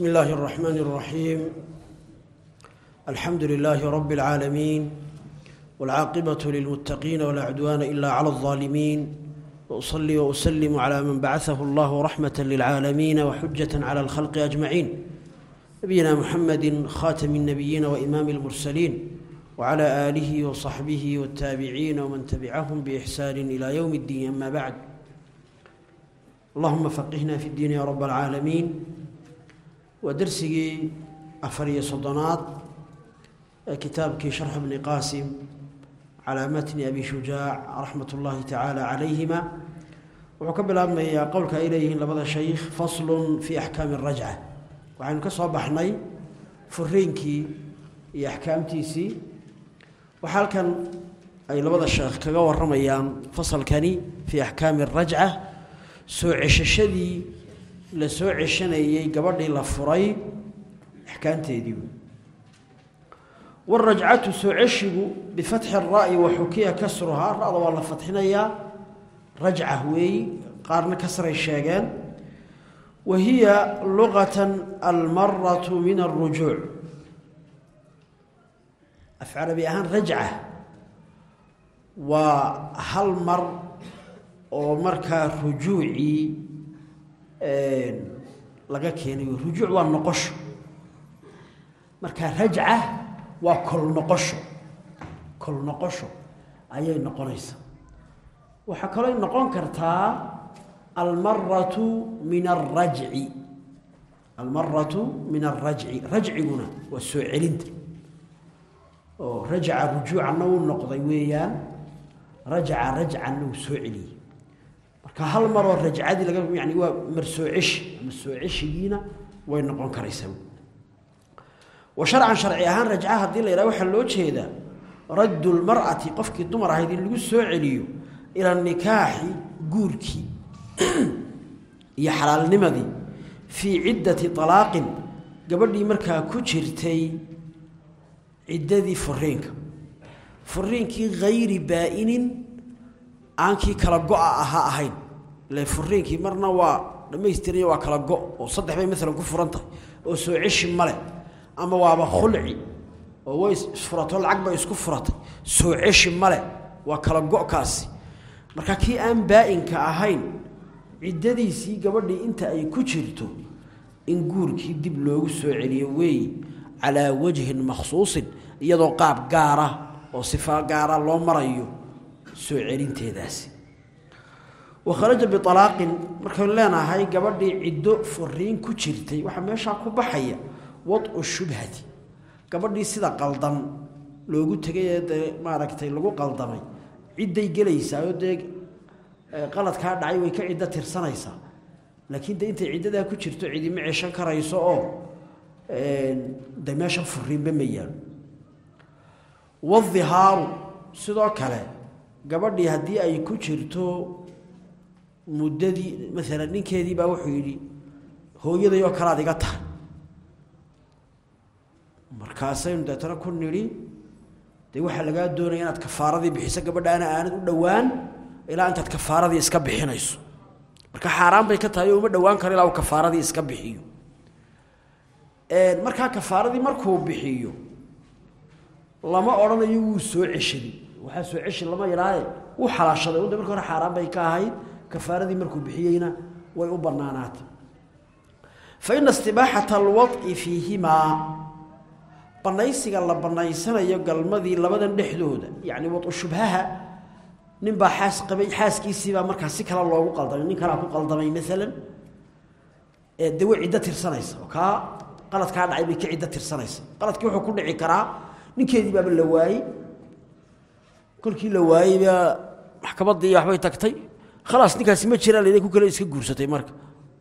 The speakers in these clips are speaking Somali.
بسم الله الرحمن الرحيم. الحمد لله رب العالمين والعاقبة للمتقين ولا عدوان إلا على الظالمين وأصلي وأسلم على من بعثه الله رحمة للعالمين وحجة على الخلق أجمعين. نبينا محمد خاتم النبيين وإمام المرسلين وعلى آله وصحبه والتابعين ومن تبعهم بإحسان إلى يوم الدين. أما بعد اللهم فقهنا في الدين يا رب العالمين. waa darsigii afar iyo soddonaad ee kitaabkii sharx bni qaasim calaa matni abi shujaac raxmat ullaahi tacaala calayhima. Wuxuu ka bilaabmayaa qowlka ay leeyihiin labada shaykh faslun fii axkaami arajca waxaynu ka soo baxnay furiinkii iyo axkaamtiisii. Waxaa halkan ay labada sheekh kaga warramayaan fasalkani fii axkaami arajca soo ceshashadii la soo ceshanayey gabadhii la furay axkaamteedii warajcatu soo ceshigu bifatxi ra'yi wa xukiya kasruhaa ra-da waa la fatxinayaa rajca weeyi qaarna kasray sheegeen. Wa hiya luqatan almaratu min alrujuuc af carabi ahaan rajca waa hal mar oo markaa rujuucii laga keenayo rujuuc waa noqosho. Markaa rajca waa kol noqosho. Kol noqosho ayay noqonaysaa waxaa kaloo noqon kartaa almaratu min alrajci almaratu min alrajci rajciguna waa soo celinta. Oo rajaca rujuucanna uu noqday weeyaan. Rajaca rajcanna uu soo celiyey marka hal maroo rajcadii laga yani waa mar soo ceshi ama soo ceshigiina way noqon karaysaa. Wa sharcan sharci ahaan rajca haddii la yidhaha waxaa loo jeedaa raddu lmar'ati qofkii dumar ahayd in lagu soo celiyo ila nikaaxi guurkii iyo xalaalnimadii fii ciddati alaaqin gabadhii markaa ku jirtay ciddadii furiinka furiinkii hayri baa-inin aankii kala go-a ahaa ahayn ile marna waa dhammaystiranya waa kala go oo saddex bay maalan ku furan tahay oo soo ceshi male ama waaba khulci oo way isfurato lacag bay isku furatay. Soo ceshi male waa kala go-kaasi marka kii aan baa-inka ahayn ciddadiisii gabadhii inta ay ku jirto in guurkii dib loogu soo celiyo weeye calaa wajhin makhsuusin iyadoo qaab gaara oo sifa gaara loo marayo soo celinteedaasi wa kharaja bialaaqin markaynu leenahay gabadhii ciddo furiin ku jirtay waxaa meeshaa ku baxaya wadcu shubhati. Gabadhii sida qaldan loogu tegay ee dee maaragtay lagu qaldamay cidday gelaysaa oo dee qaladkaa dhacay way ka ciddo tirsanaysaa. Laakiin de intay ciddadaa ku jirto cidima ceshan karayso oo de meesha furiinba ma yaalo wadihaaru sidoo kale gabadhii haddii ay ku jirto muddadii maalan ninkeedii baa wuxuu yidhi hooyaday oo kale ad iga tahay. Markaasaynu deetana ku nidhi dee waxaa lagaa doonaya inaad kafaaradii bixiso gabadhaana aanad u dhowaan ilaa intaad kafaaradii iska bixinayso. Marka xaaraan bay ka tahay uma dhowaan karo ilaa uu kafaaradii iska bixiyo. Markaa kafaaradii markuu bixiyo lama odhanayo wuu soo ceshaday waxaa soo ceshi lama yidhaahe wuu xalaashaday. De marka hore xaaraan bay ka ahayd kafaaradii markuu bixiyeyna way u banaanaatay fa istibaaxata alwadci fiihimaa banaysiga la banaysanayo galmadii labadan dhexdooda yacni wadcu shubhaha ninbaa xaas qabay xaaskiisiibaa markaa si kale loogu qaldamay nin kalea ku qaldamay maalan de way ciddo tirsanaysa oo kaa dhacay bay ka ciddo tirsanaysa. Qaladkii wuxuu ku dhici karaa ninkeedii baaba la waayey kolkii la waayey baa maxkamaddii waxbay tagtay khalaas ninkaasi ma jiraan laydin ku kale iska guursatay marka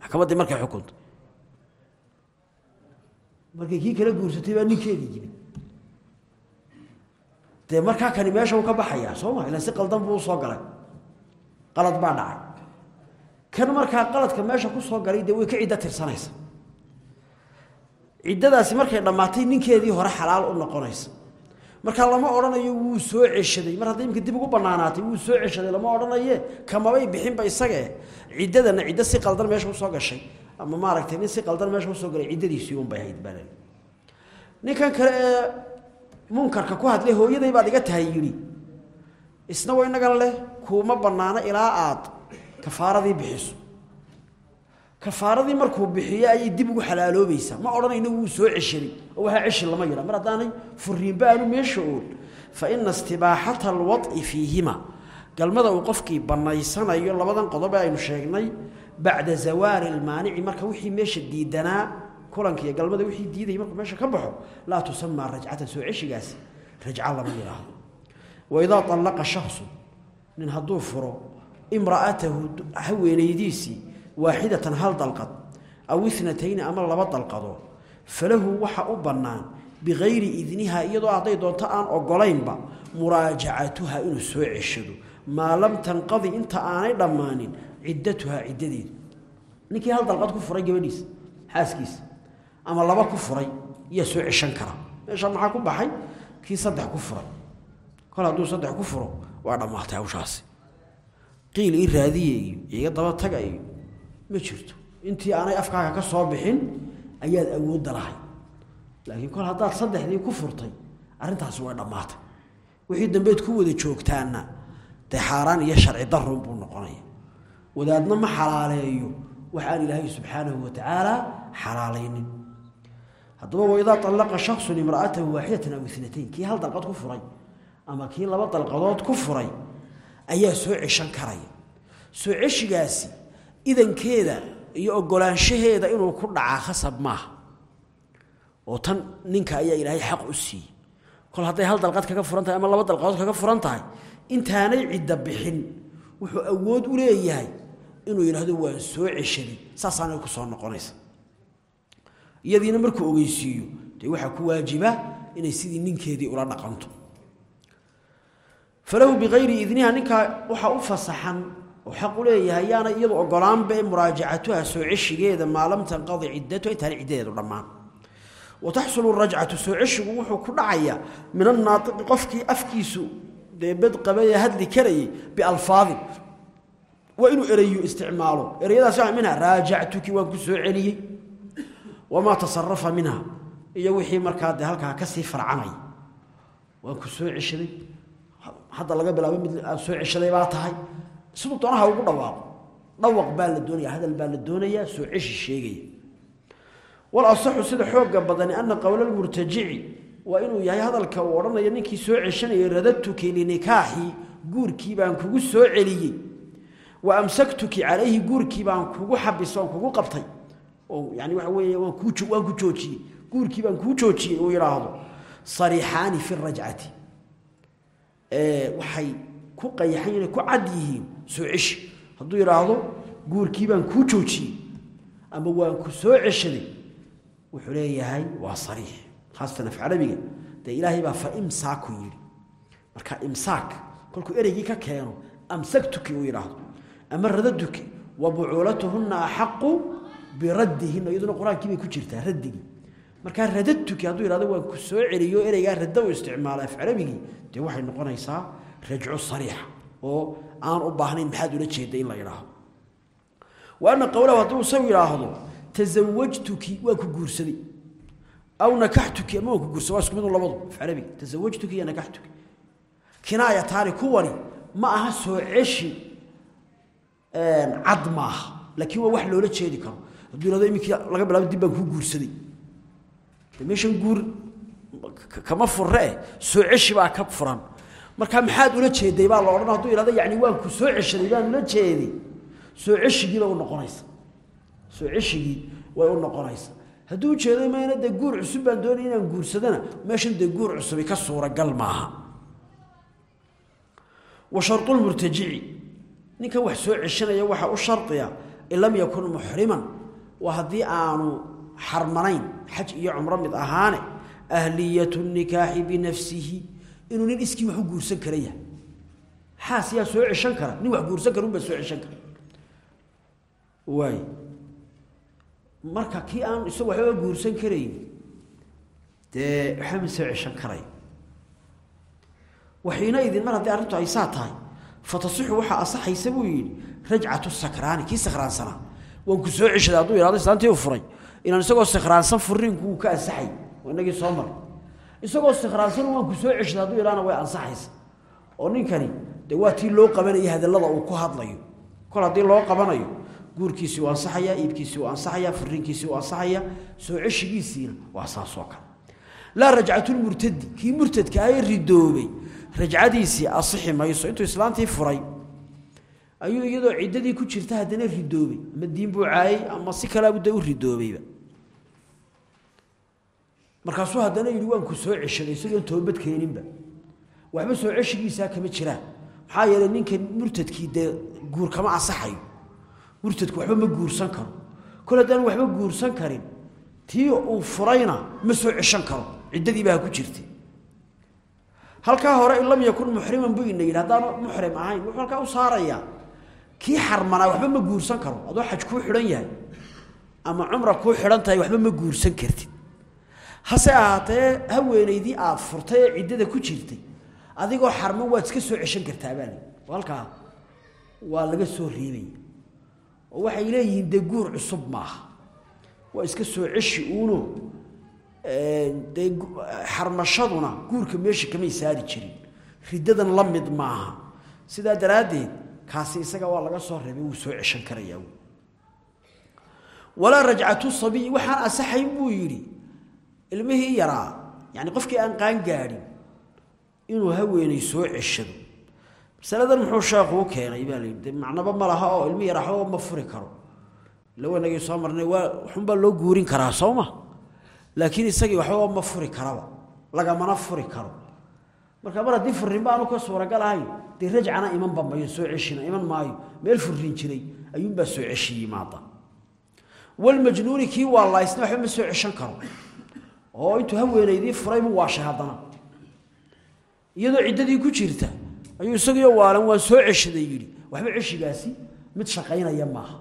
maxkamaddii markay xukuntay markay kii kala guursatay baa ninkeedii yimid dee markaa kani meesha uu ka baxayaa soo ma ilaan si qaldan buu u soo galay qalad baa dhacay kan markaa qaladka meesha ku soo galay dee way ka ciddo tirsanaysa ciddadaasi markay dhammaatay ninkeedii hore xalaal u noqonaysa marka lama odhanayo wuu soo ceshaday. Mar hadday imika dib ugu banaanaatay wuu soo ceshaday lama odhanaye kamabay bixinba isagee. Ciddadana ciddo si qaldan meesha u soo gashay. Ama maaragtay nin si qaldan meesha u soo galay ciddadiisii unbay ahayd baa ninkan kale ee munkarka ku hadlay hooyaday baad iga tahay yidhi isna wa inagan leh kuuma bannaano ilaa aad kafaaradii bixiso kafaaradii markuu bixiyo ayay dib ugu xalaaloobaysaa. Ma odhanayno wuu soo ceshaday oo ceshi lama yidha mar haddaanay furiinba aanu meesha ool fa ina istibaaxata alwad'i fiihima. Galmada uu qofkii bannaysanayo labadan qodob ee aynu sheegnay bacda zawaali ilmaanici marka wixii meesha diidanaa kulanka galmada wixii diidayay markuu meesha ka baxo laa tusamaa rajcatan soo ceshigaasi. Rajca lama yidhaahdo waidaa allaqa shaksu nin hadduu furo imra'atahu haweenaydiisii waaxidatan hal dalqad aw inatayni ama laba dalqadood falahu waxa u bannaan bikayri idniha iyadoo hadday doonto aan ogolaynba muraajacatuha inuu soo ceshado. Maa lam tanqadi inta aanay dhammaanin ciddatuhaa ciddadeedu ninkii hal dalqad ku furay gabadhiisa xaaskiisa ama laba ku furay yaa soo ceshan kara. Meesha maxaa ku baxay? Kii saddex ku furay. Kol hadduu saddex ku furo waa dhammaatay hawshaasi. Qiil ii raadiye iyo daba taga ma jirto. Intii aanay afkaaga ka soo bixin ayaad awoodda lahay laakiin kol haddaad saddexdii ku furtay arrintaasi way dhammaatay. Wixii dambeed ku wada joogtaanna dee xaaraan iyo sharci darun buu noqonaya. Wadaadna ma xalaaleeyo waxaan ilaahay subxaanahu watacaala xalaalaynin. Haddaba waidaa allaqa shaksun imra'atahu waaxidatan aw inatayn kii hal dalqad ku furay ama kii laba dalqadood ku furay ayaa soo ceshan karaya. Soo ceshigaasi idankeeda iyo ogolaanshaheeda inuu ku dhacaa khasab maaha. Oo tan ninka ayaa ilaahay xaq u siiyey. Kol hadday hal dalqad kaga furan tahay ama laba dalqadood kaga furan tahay intaanay cidda bixin wuxuu awood u leeyahay inuu yidhaahdo waan soo ceshaday. Saasaanay ku soo noqonaysa. Iyadiina markuu ogeysiiyo dee waxaa ku waajiba inay sidii ninkeedii ula dhaqanto. Falahu bikayri idniha ninkaa waxaa u fasaxan oo xaq u leeyahay yaana iyadu ogolaanba ee muraajacatuha soo ceshigeeda maa lam tanqadi ciddatu intaana ciddadeedu dhammaan. Wa taxsulu rajcatu soo ceshigu wuxuu ku dhacayaa min annaaiqi qofkii afkiisu dee bed qabay ee hadli karayay bialfaadin waa inuu erayo isticmaalo. Ereyadaas waa minha raajactuki waan ku soo celiyey. Wamaa tasarafa minha iyo wixii markaa dee halkaa ceshaday baa tahay siduu doonaha ugu dhawaaqo dhawaq baa la doonaya hadal baa la doonayaa soo ceshi sheegaya walasaxu sida xooga badani ana qowla lmurtajici waa inuu yahay hadalka uu odhanayo ninkii soo ceshanayay radadtuki linikaaxii guurkii baan kugu soo celiyey wa amsaktuki calayhi guurkii baan kugu xabis oon kugu qabtay oo yani waxa weeye waan kuu waan ku joojiyey guurkii baan kuu joojiyey uu yidhaahdo sariixaani fi rajcati waxay ku qayaxan inay ku cad yihiin soo ceshi hadduu yidhaahdo guurkii baan kuu joojiyey ama waan ku soo ceshaday wuxuu leeyahay waa sariix khaasatan af carabiga dee ilaahay baa fa imsaaku yidhi marka imsaak kolkuu ereygii ka keeno amsaktuki uu yidhaahdo ama radaduki wa bucuulatuhunna axaqu biraddihinna iyaduna qur-aankii bay ku jirtaa raddigii markaa radadtuki hadduu yidhahdo waan ku soo celiyo ereygaa radda u isticmaala af carabigii dee waxay noqonaysaa rajco sariixa oo aan u baahnayn maxaad ula jeeda in la yidhaahdo wa qowlahu hadduu isagu yidhaahdo tasawajtuki waan ku guursaday aw nakaxtuki ama waan ku guursaday waa isku mid labadu af carabiga tasawajtuki iyo nakaxtuki kinaayataani kuwani ma aha soo ceshi cad maaha laakiin waa wax loola jeedi karo hadduu yidhahdo iminkii laga bilaabo dib baan kuu guursaday meeshan guur kama furre soo ceshi baa ka furan markaa maxaad ula jeeday baa la odhan haduu yidhahdo yani waan ku soo ceshaday baan ula jeeday. Soo ceshigiiba u noqonaysa soo ceshigii way u noqonaysa hadduu ujeeday mayna dee guur cusub baan doonay inaan guursadana meeshan dee guur cusubi ka suuragal maaha. Wa sharulmurtajici ninkan wax soo ceshanaya waxaa u shardiya in lam yakun muxriman waa haddii aanu xarmanayn xaj iyo cumro mid ahaane ahliyatu nikaaxi binafsihi inuu nin iskii wax u guursan kara yahay. Xaas yaa soo ceshan kara. Nin wax guursan kara unbaa soo ceshan kara. Waay. Marka kii aan isagu waxba guursan karayn dee waxba ma soo ceshan karay. Waxiina idin mar haddii arrintu ay saa tahay fatasixu waxaa asaxaysa buu yidhi rajcatu sakraani. Kii sakraansanaa waan ku soo ceshaday hadduu yidhahdo islaantii u furay. Inaan isagoo sikhraansan furiinku wuu ka ansaxay waa inagii soo maray isagoo sikhraansan waan ku soo ceshaday hadduu yidhahna way ansaxaysa. Oo ninkani dee loo qabanaya hadallada uu ku hadlayo. Kol haddii loo qabanayo guurkiisii uu ansaxayaa iibkiisii uu ansaxayaa furiinkiisii uu ansaxayaa soo ceshigiisiina waa saasoo kale. Laa rajcatulmurtadi kii murtadka ay ridoobay rajcadiisii asixi mayso intuu islaantii furay ayuu iyadoo ciddadii ku jirta haddana ridoobay. Ama diin buu caayay ama si kaleabu de u ridoobayba markaasuu haddana yidhi waan ku soo ceshaday isagoon toobad keeninba. Waxba soo ceshigiisaa kama jiraan maxaa yeelay ninkan murtadkii dee guur kama ansaxayo. Murtadku waxba ma guursan karo. Kol haddaan waxba guursan karin tii uu furayna ma soo ceshan karo. Ciddadiibaa ku jirtay. Halkaa hore in lam yakun muxriman buu ina yidhi haddaanu muxrim ahayn wuxuu halkaa u saarayaa kii xarmanaa waxba ma guursan karo. Adoo xaj kuu xidhan yahay ama cumra kuu xidhan tahay waxba ma guursan kartid hase ahaatee haweenaydii aada furtay ee ciddada ku jirtay. Adigoo xarman waad iska soo ceshan kartaa baa halkaa waa laga soo reebaya oo waxay leeyihiin dee cusub maaha. Waa iska soo ceshi uuno dee xarmashaduna guurka meesha kamay saari jirin. Riddadan la mid maaha. Sidaa daraaddeed kaasi isaga waa laga soo reebay wuu soo ceshan karayaa. Walaa rajcatu sabiyi waxaan asaxayn buu yidhi ilmihii yaraa yani qofkii aan qaan gaadhin inuu haweenay soo ceshado. Masaladan muxuu sheekhu u keenay baa macnaba ma laha oo ilmi yara waxbaba ma furi karo. Ila wanagii soo marnay waa waxunbaa loo guurin karaa soo laakiin isagii waxbaba ma furi karaba lagamana furi karo. Marka mar haddii furrinba aanu ka suuragal ahayn dee rajcana imanba mayo soo ceshina iman maayo meel furrin jiray ayuunbaa soo ceshi yimaada walmajnuuni kii waa laaysna waxba ma soo ceshan karo oo intuu haweenaydii furay buu waashay haddana iyadoo ciddadii ku jirta ayuu isagiyo waalan waan soo ceshaday yidhi waxba ceshigaasi mid shaqaynaya maaha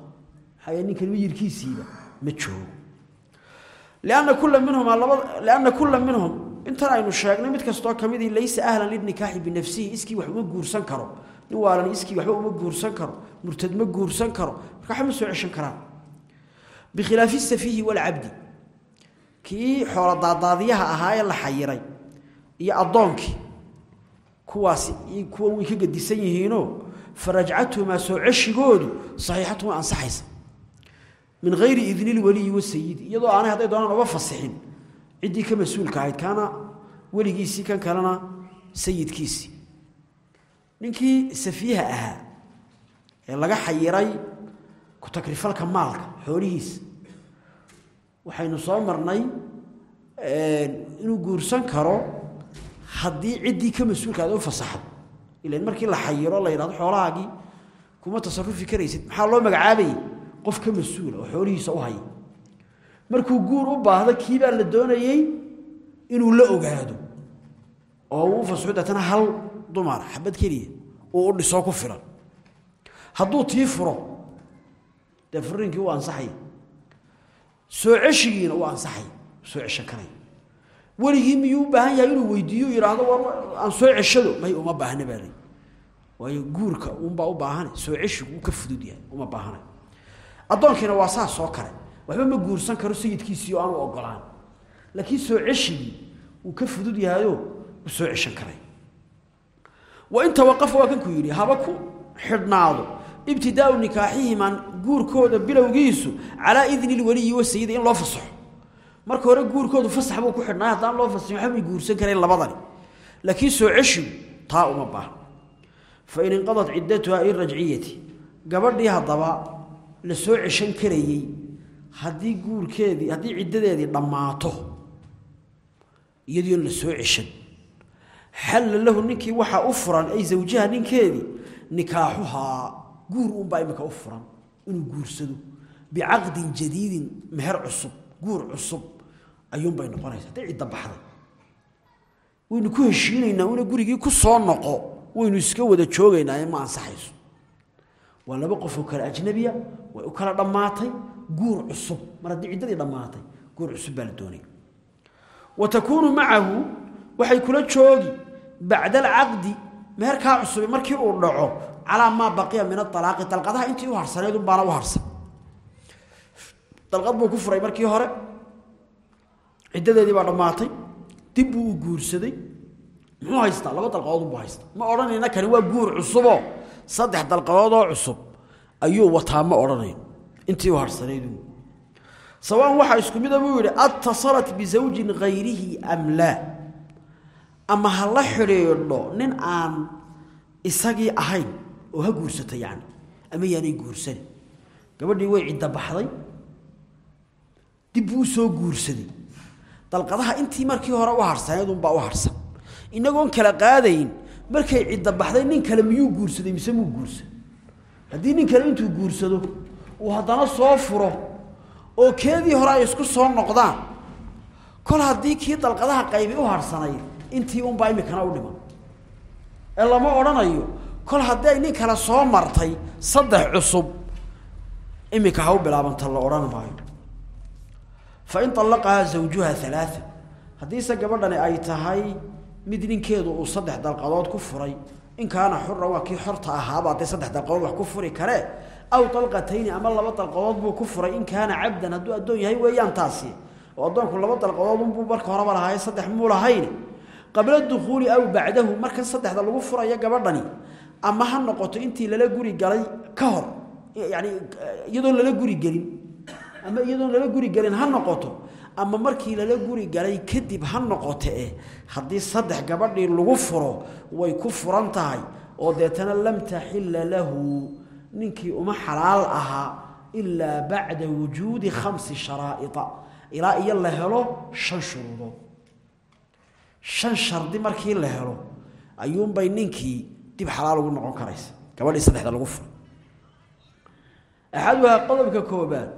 maxaa ninkan miyirkiisiiba ma joogo lianna kulla minhuma labada lianna kulla minhum intan aynu sheegnay mid kastoo ka midii laysa ahlan linikaaxi binafsihi iskii wax uma guursan karo nin waalan iskii waxba uma guursan karo murtad ma guursan karo marka waxba soo ceshan karaan bikhilaafi safiihi walcabdi kii xoolo daadaadiyaha ahaa ee la xayiray iyo addoonkii kuwaasi kuwan way ka gedisan yihiinoo farajcatuhumaa soo ceshigoodu saxiixatu way ansaxaysa. Min hayri idni lwaliyi wasayidi iyadoo aanay hadday doonaan uga fasixin ciddii ka mas'uulka ahayd kaana weligiisii kan kalena sayidkiisii ninkii safiiha ahaa ee laga xayiray ku-takrifalka maalka xoolihiisa waxaynu soo marnay inuu guursan karo haddii ciddii ka mas'uulka u fasaxdo. Ilan markii la xayiro la yidhahdo xoolahaagii kuma tasarufi karaysid. Maxaa loo magacaabayay qof ka mas'uula oo xoolihiisa u haya. Markuu guur u baahdo kiibaa la doonayey inuu la ogaado. Oo uu fasaxo deetana hal dumar xabad keliya uu u dhisoo ku filan. Hadduu tii furo dee furiinkii u ansaxaya soo ceshigiina u ansaxay soo ceshan karaya weligii miyuu u baahan yahay inuu weydiiyo yidhaahdo war aan soo ceshado may uma baahna baa lay waayo guurka unbaa u baahan soo ceshigu uu ka fudud yahay uma baahana addoonkiina waa saas oo kale waxba ma guursan karo sayidkiisii oo aanu ogolaan laakiin soo ceshigii uu ka fudud yahayo soo ceshan karay wa in tawaqafa waa kanku yidhi haba ku xidhnaado ibtidaau nikaaxihiman guurkooda bilowgiisu calaa idni lwaliyi wasayidi in loo fasaxo. Marka hore guurkoodu fasax buu ku xidhnaa haddaan loo fasaxin waxba may guursan karayn labadani. Laakiin soo ceshigu taa uma baahna. Fa in inqadat ciddatuha irajciyati gabadhii haddaba la soo ceshan karayey haddii guurkeedii haddii ciddadeedii dhammaato iyadiion la soo ceshan. Xalla lahu ninkii waxaa u furan ay zawjaha ninkeedii nikaaxuhaa guur unbaa imika u furan inuu guursado bicaqdin jadiidin meher cusub guur cusub ayuunbay noqonaysa hadday cidda baxday waynu ku heshiinaynaa una gurigii ku soo noqo waynu iska wada joogaynaa ma ansaxayso. Waa laba qofoo kale ajnabiya way u kala dhammaatay guur cusub. Mar haddii ciddadii dhammaatay guur cusub baa la doonaya wa takuunu macahu waxay kula joogi bacda alcaqdi meherkaa cusubi markii uu dhaco calaa maa baqiya min aalaaqi dalqadaha intii u harsaneyd unbaana u harsan. Dalqad buu ku furay markii hore. Ciddadeedii baa dhammaatay. Dib buu guursaday. Muxuu haystaa? Laba dalqadood buu haystaa. Ma odhanayna kani waa guur cusuboo. Saddex dalqadoodoo cusub ayuu wataa ma odhanayn. Intii u harhsanayduu sawaan waxaa isku mida buu yidhi attasalat bisawjin hayrihi am laa. Ama ha la xidhiidho nin aan isagii ahayn oo ha guursata yani ama yaanay guursanin gabadhii way cidda baxday dib buu u soo guursaday. Dalqadaha intii markii hore u harhsanaydunbaa u harhsan inagoon kala qaadayn markay cidda baxday nin kale miyuu guursaday mise muu guursaday haddii nin kale intuu guursado uu haddana soo furo oo keedii hore ay isku soo noqdaan kol haddii kii dalqadaha qaybi u harhsanayd intii unbaa imikana u dhiman. Ee lama odhanayo kol haddii ay nin kale soo martay saddex cusub imika ha bilaabanta la odhan maayo. Fa in allaqahaa zawjuha alaaa haddiise gabadhani ay tahay mid ninkeedu uu saddex dalqadood ku furay in kaana xuran waa kii xorta ahaaba hadday saddex dalqadood wax ku furi karee aw dalqatayni ama laba dalqadood buu ku furay in kaana cabdan hadduu addoon yahay weeyaan taasi. Oo addoonku laba dalqadood unbuu marka horeba lahaay saddex muu qabla dukhuuli aw bacdahu markan saddexda lagu furayo gabadhani ama ha noqoto intii lala guri galay ka hor yani iyadoon lala guri gelin ama iyadoon lala guri gelin ha noqoto ama markii lala guri galay kadib ha noqote haddii saddex gabadhii lagu furo way ku furan tahay oo deetana lam taxila lahu ninkii uma xalaal ahaa ilaa bacda wujuudi khamsi sharaa'ia ilaa iyo la helo shan shuruudood. Shan shardi markii la helo ayuunbay ninkii dib xalaal ugu noqon karaysa. Gabadhii saddexda lagu furay. Axaduhaa qodobka koobaad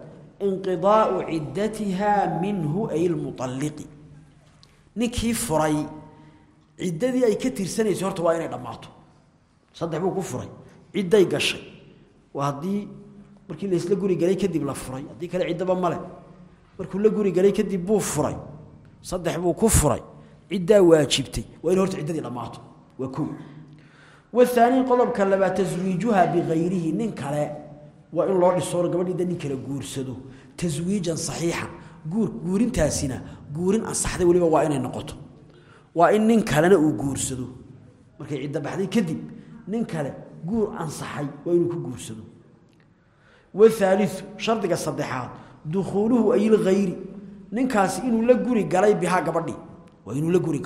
inqidaau ciddatiha minhu ay lmualliqi ninkii furay ciddadii ay ka tirsanaysay horta waa inay dhammaato. Saddex buu ku furay cidday gashay. Waa haddii markii laysla guri galay kadib la furay haddii kale ciddaba male markuu la guri galay kadib buu furay. Saddex buu ku furay ciddaa waajibtay. Waa in horta ciddadii dhammaato. Waa ko wahaanii qodobka labaad taswiijuha bikayrihi nin kale. Waa in loo dhiso gabadhiida nin kale guursado. Taswiijan saxiixan guur guurintaasina guurin ansaxday weliba waa inay noqoto. Waa in nin kalena uu guursado. Markay cidda baxday kadib nin kale guur ansaxay waa inuu ku guursado. Wahaaliu shardiga saddexaad dukhuuluhu ayilkhayri ninkaasi inuu la guri galay bihaa gabadhii. Waa inuu la guri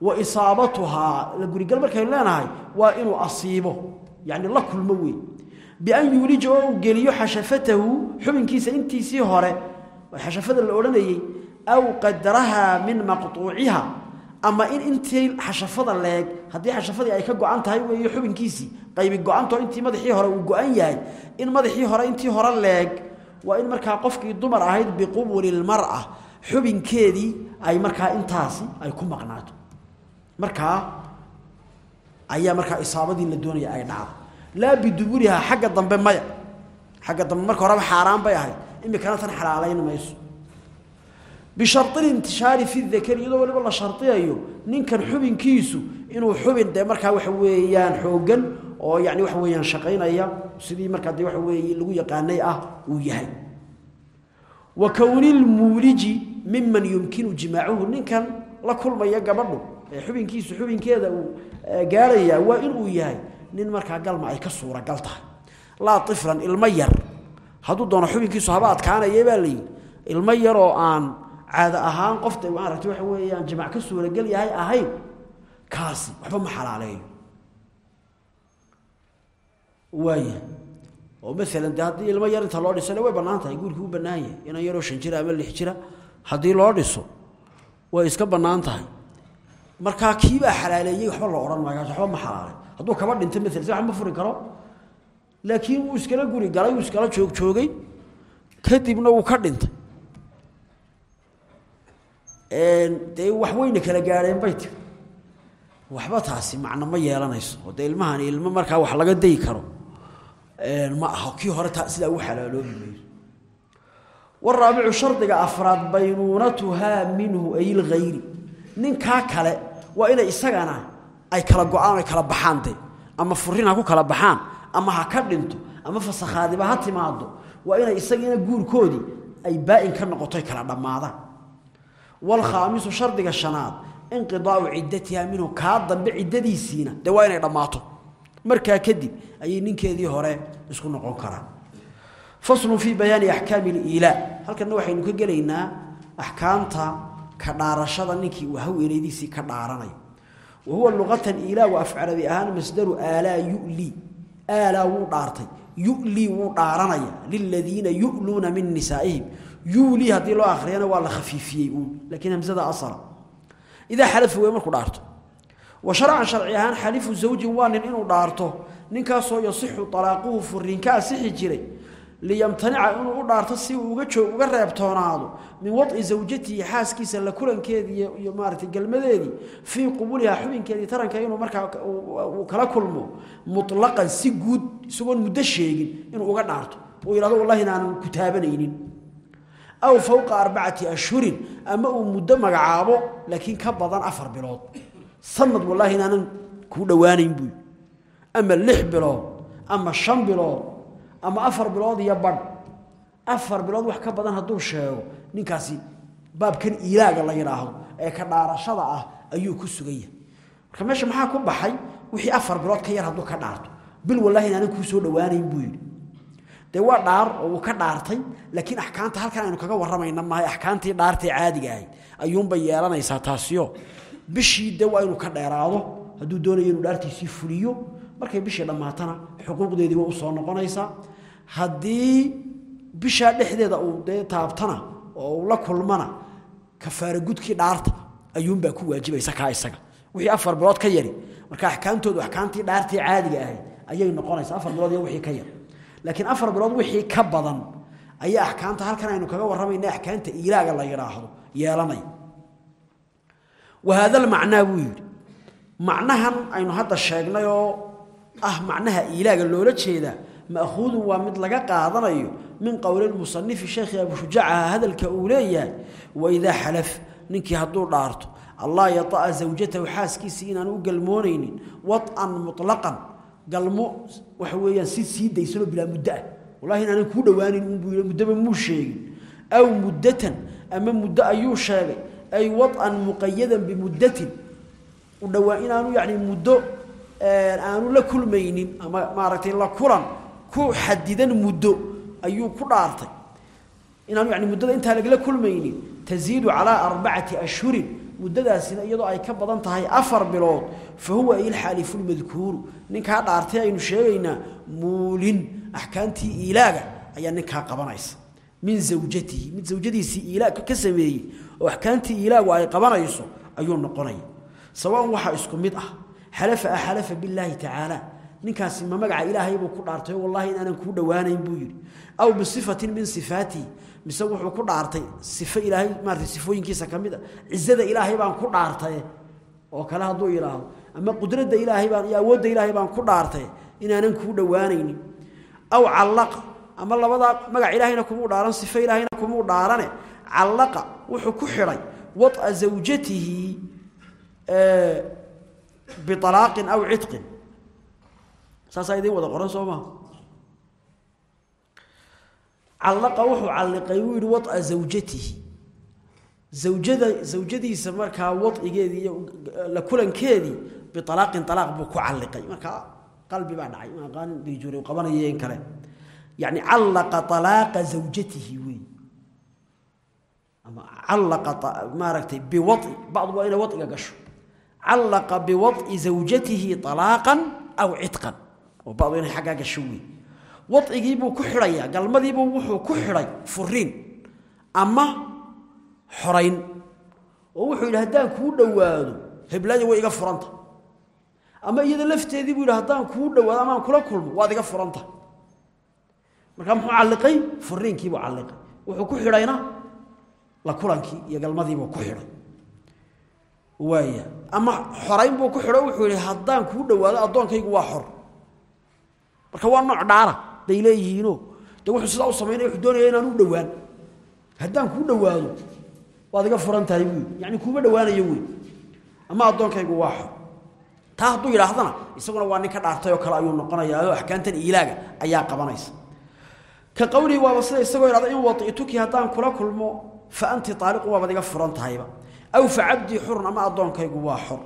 wa isaabatuhaa la gurigal markaynu leenahay waa inuu asiibo yani la kulmo wey bian yuulija oo geliyo xashafatahu xubinkiisa intiisii hore xashafada la odhanayey aw qadarahaa min maqtuuciha ama in intii xashafada leeg haddii xashafadii ay ka go-an tahay weeyo xubinkiisii qaybi go-antoo intii madaxii hore uu go-an yahay in madaxii hore intii hore leeg waa in markaa qofkii dumar ahayd biqubuli lmara xubinkeedii ay markaa intaasi ay ku maqnaato markaa ayaa markaa isaabadii la doonaya ay dhacdo laa biduburiha xagga dambe maya. Xagga dambe marka horeba xaaraan bay ahayd. Imikana tan xalaalayn mayso. Bisharintishaari fi dakari iyadoo waliba la shariyayo ninkan xubinkiisu inuu xubin dee markaa waxa weeyaan xoogan oo yani waxa weyaan shaqaynaya sidii markaa de waxa wey lagu yaqaanay ah uu yahay. Wa kownilmuuliji miman yumkinu jimaacuhu ninkan la kulmaya gabadhu. ee xubinkiisu xubinkeeda uu gaaraya waa inuu yahay nin markaa galma ay ka suuragal tahay. Laa iflan ilmo yar. Hadduu doono xubinkiisu haba adkaanaya baa layidhi ilmo yaroo aan caado ahaan qofta maaragta waxa weeyaan jamac ka suuragal yahay ahayn kaasi waxba ma xalaaleeyo. Waaya oo maalan de haddii ilmo yar inta loo dhisana way bannaan tahay guurkii u bannaan yahay. Inan yaroo shan jira ama lix jira haddii loo dhiso way iska bannaan tahay markaa kiibaa xalaaleeyey waxba la odhan maayo waxba ma xalaalay hadduu kaba dhinto maala wax ma furi karo. Laakiin wuu iskala guri galay wuu iskala joog joogay. Kadibna wuu ka dhintay. Dee wax weyna kala gaadheen bay waxba taasi macno ma yeelanayso. Oo dee ilmo markaa wax laga dayi karo. Ma aha kii hore ta sidaa ugu xalaaloobi mayso waraabicu shardiga afraad baynuunatuhaa minhu ay lhayri ninkaa kale waa inay isagana ay kala go'aan kala baxaan ama furin ku kala baxaan. Ama ha ka dhinto. Ama fasakhaadiba ha timaado waa inay isagiina guurkoodii ay baa-in ka noqotoy kala dhammaadaan waalkhaamisu shardiga shanaad inqidaau ciddatiha minhu kaa dambe ciddadiisiina. Dee waa inay dhammaato. Markaa kadib ayay ninkeedii hore isku noqon karaan. Faslun fii bayaani axkaami liilaa halkanna waxaynu ka gelaynaa axkaamta ka dhaarashada ninkii uu haweenaydiisii ka dhaaranaya wa huwa luqatan ilaa wa afcarabi ahaan masdaru aalaa yulii aalaa wuu dhaartay. Yulii wuu dhaaranaya liladiina yu'luuna min nisaa'ihim. Yulii haddii loo akhriyana waa la khafiifiyey laakiin hamsada asala idaa xalafu wey markuu dhaarto. Wa sharcan sharci ahaan xalifu zawjin waa nin inuu dhaarto. Ninkaasoo yasixu talaaquhu furiinka asixi jiray liyamtanica inuu u dhaarto si uu uga joog uga reebtoonaado min wadci zawjatihi xaaskiisa la kulankeedii iyo maaragtay galmadeedii fii qubuliha xubinkeedii taranka inuu markaa uu kala kulmo mutlaqan si guud isagoon muddo sheegin inuu uga dhaarto. Uu yidhahdo wallahi inaanan ku taabanaynin. Aw fowqa arbacati ashhurin ama uu muddo magacaabo laakiin ka badan afar bilood. Sanad wallaahi inaanan kuu dhowaanayn buy ama lix bilood ama shan bilood ama afar bilood iyo badh afar bilood wax ka badan hadduu sheego ninkaasi baabkan ilaaga la yidhaahdo ee ka dhaarashada ah ayuu ku sugan yahay. Marka meesha maxaa ku baxay? Wixii afar bilood ka yar hadduu ka dhaarto. Bil wallaahi inaanan kuu soo dhowaanayn buu yidhi. Dee waa dhaar oo uu ka dhaartay laakiin axkaamta halkan aynu kaga warramayna maahay axkaamtii dhaartay caadiga ahayd. Ayuunbay yeelanaysaa taasiyo bishii de waa inuu ka dheeraado hadduu doonayo inuu dhaartiisii fuliyo. Markay bishii dhammaatana xuquuqdeedii way u soo noqonaysaa haddii bishaa dhexdeeda uu dee taabtana oo uu la kulmana kafaara gudkii dhaarta ayuunbaa ku waajibaysa kaa isaga wixii afar bilood ka yari marka axkaamtoodu axkaamtii dhaartii caadiga ahayd ayay noqonaysaa afar bilood iyo wixii ka yar laakiin afar bilood wixii ka badan ayaa axkaamta halkan aynu kaga warramayna axkaamta ilaaga la yeelanaya wahaada almacnaa buu yidhi macnahan aynu hadda sheegnay oo ah macnaha ilaaga loola jeedaa ma'khuudun waa mid laga qaadanayo min qowli lmusanifi sheekhi abushujaacaha hadalka uu leeyahay waidaa xalaf ninkii hadduu dhaarto allah yata'a zawjatahu xaaskiisii inaan u galmoonaynin wad'an mutlaqan galmo waxa weeyaan si sii daysanoo bilaa muddo ah. Wallahi inaanan kuu dhowaanin yidhi muddaba muu sheegin. Aw muddatan ama muddo ayuu sheegay ay wad'an muqayadan bimuddatin u dhowaa inaanu muddo aanu la kulmaynin ama maaragtay la kulan ku xadidan muddo ayuu ku dhaartay. Inaanu yani muddada intaa lagala kulmaynin taziidu calaa arbacati ashhurin muddadaasina iyadoo ay ka badan tahay afar bilood fa huwa ilxaalifu lmadkuuru ninkaa dhaartay aynu sheegaynaa muulin axkaamtii iilaaga ayaa ninkaa qabanaysa. Min zawjatihi mid zawjadiisii iilaag ka sameeyey oo axkaamtii iilaagu ay qabanayso ayuu noqonaya. Sawaan waxaa isku mid ah. Xalafa axalafa billaahi tacaala ninkaasi ma magaca ilaahay buu ku dhaartay? Wallahi inaanan kuu dhowaanayn buu yidhi. Aw bisifatin min sifaatihi mise wuxuu ku dhaartay sifo ilaahay maarata sifooyinkiisa ka mid a. Cizada ilaahay baan ku dhaartay oo kale hadduu yidhaahdo ama qudradda ilaahay baan iyo awoodda ilaahay baan ku dhaartay inaanan kuu dhowaanaynin aw callaqa ama labadaa magac ilaahayna kumuu dhaaran sifo ilaahayna kumuu dhaarane callaqa wuxuu ku xidhay wad'a zawjatihi bialaaqin aw cidqin saasaa idiin wada qoran soo maha callaqa wuxuu calliqay wuu yidhi wad'a zawjatihi zawjada zawjadiisa markaa wadcigeedii iyo la kulankeedii bialaaqin alaaq buu ku calliqay markaa qalbi baa dhacay aqaan diijure qabanayeen kale yani callaqa alaaqa zawjatihi wey ama callaqa maaragtay biwai bacdu waa inay waiga gasho callaqa biwad'i zawjatihi alaaqan aw cidqan oo bacdu inay xaggaa gasho wey wadcigiibuu ku xidhayaa galmadiibuu wuxuu ku xidhay furiin ama xorayn oo wuxuu yidhi haddaan kuu dhowaado heblaayo way iga furanta. Ama iyada lafteedii buu yidhi haddaan kuu dhowaado amaan kula kulmo waad iga furanta. Markaa muxuu calliqay? Furiinkiibuu calliqay. Wuxuu ku xidhayna la kulankii iyo galmadiibuu ku xidhay. Waaya. Ama xorayn buu ku xidho wuxuu yidhi haddaan kuu dhowaado addoonkaygu waa xor marka waa nooc dhaara bay leeyihiino de wuxuu sidaa u samaynaya wuxuu doonaya inaan u dhowaan haddaan kuu dhowaado waad iga furan tahay buui yacni kuuma dhowaanayo wey ama addoonkaygu waa xor taa hadduu yidhaahdana isaguna waa nin ka dhaartay oo kale ayuu noqonayaa oo axkaamtan iilaaga ayaa qabanaysa ka qowlihi waaba sida isagoo idhahda in wadi'tuki haddaan kula kulmo fa anti aaliqu waabad iga furan tahayba aw fa cabdii xurun ama addoonkaygu waa xor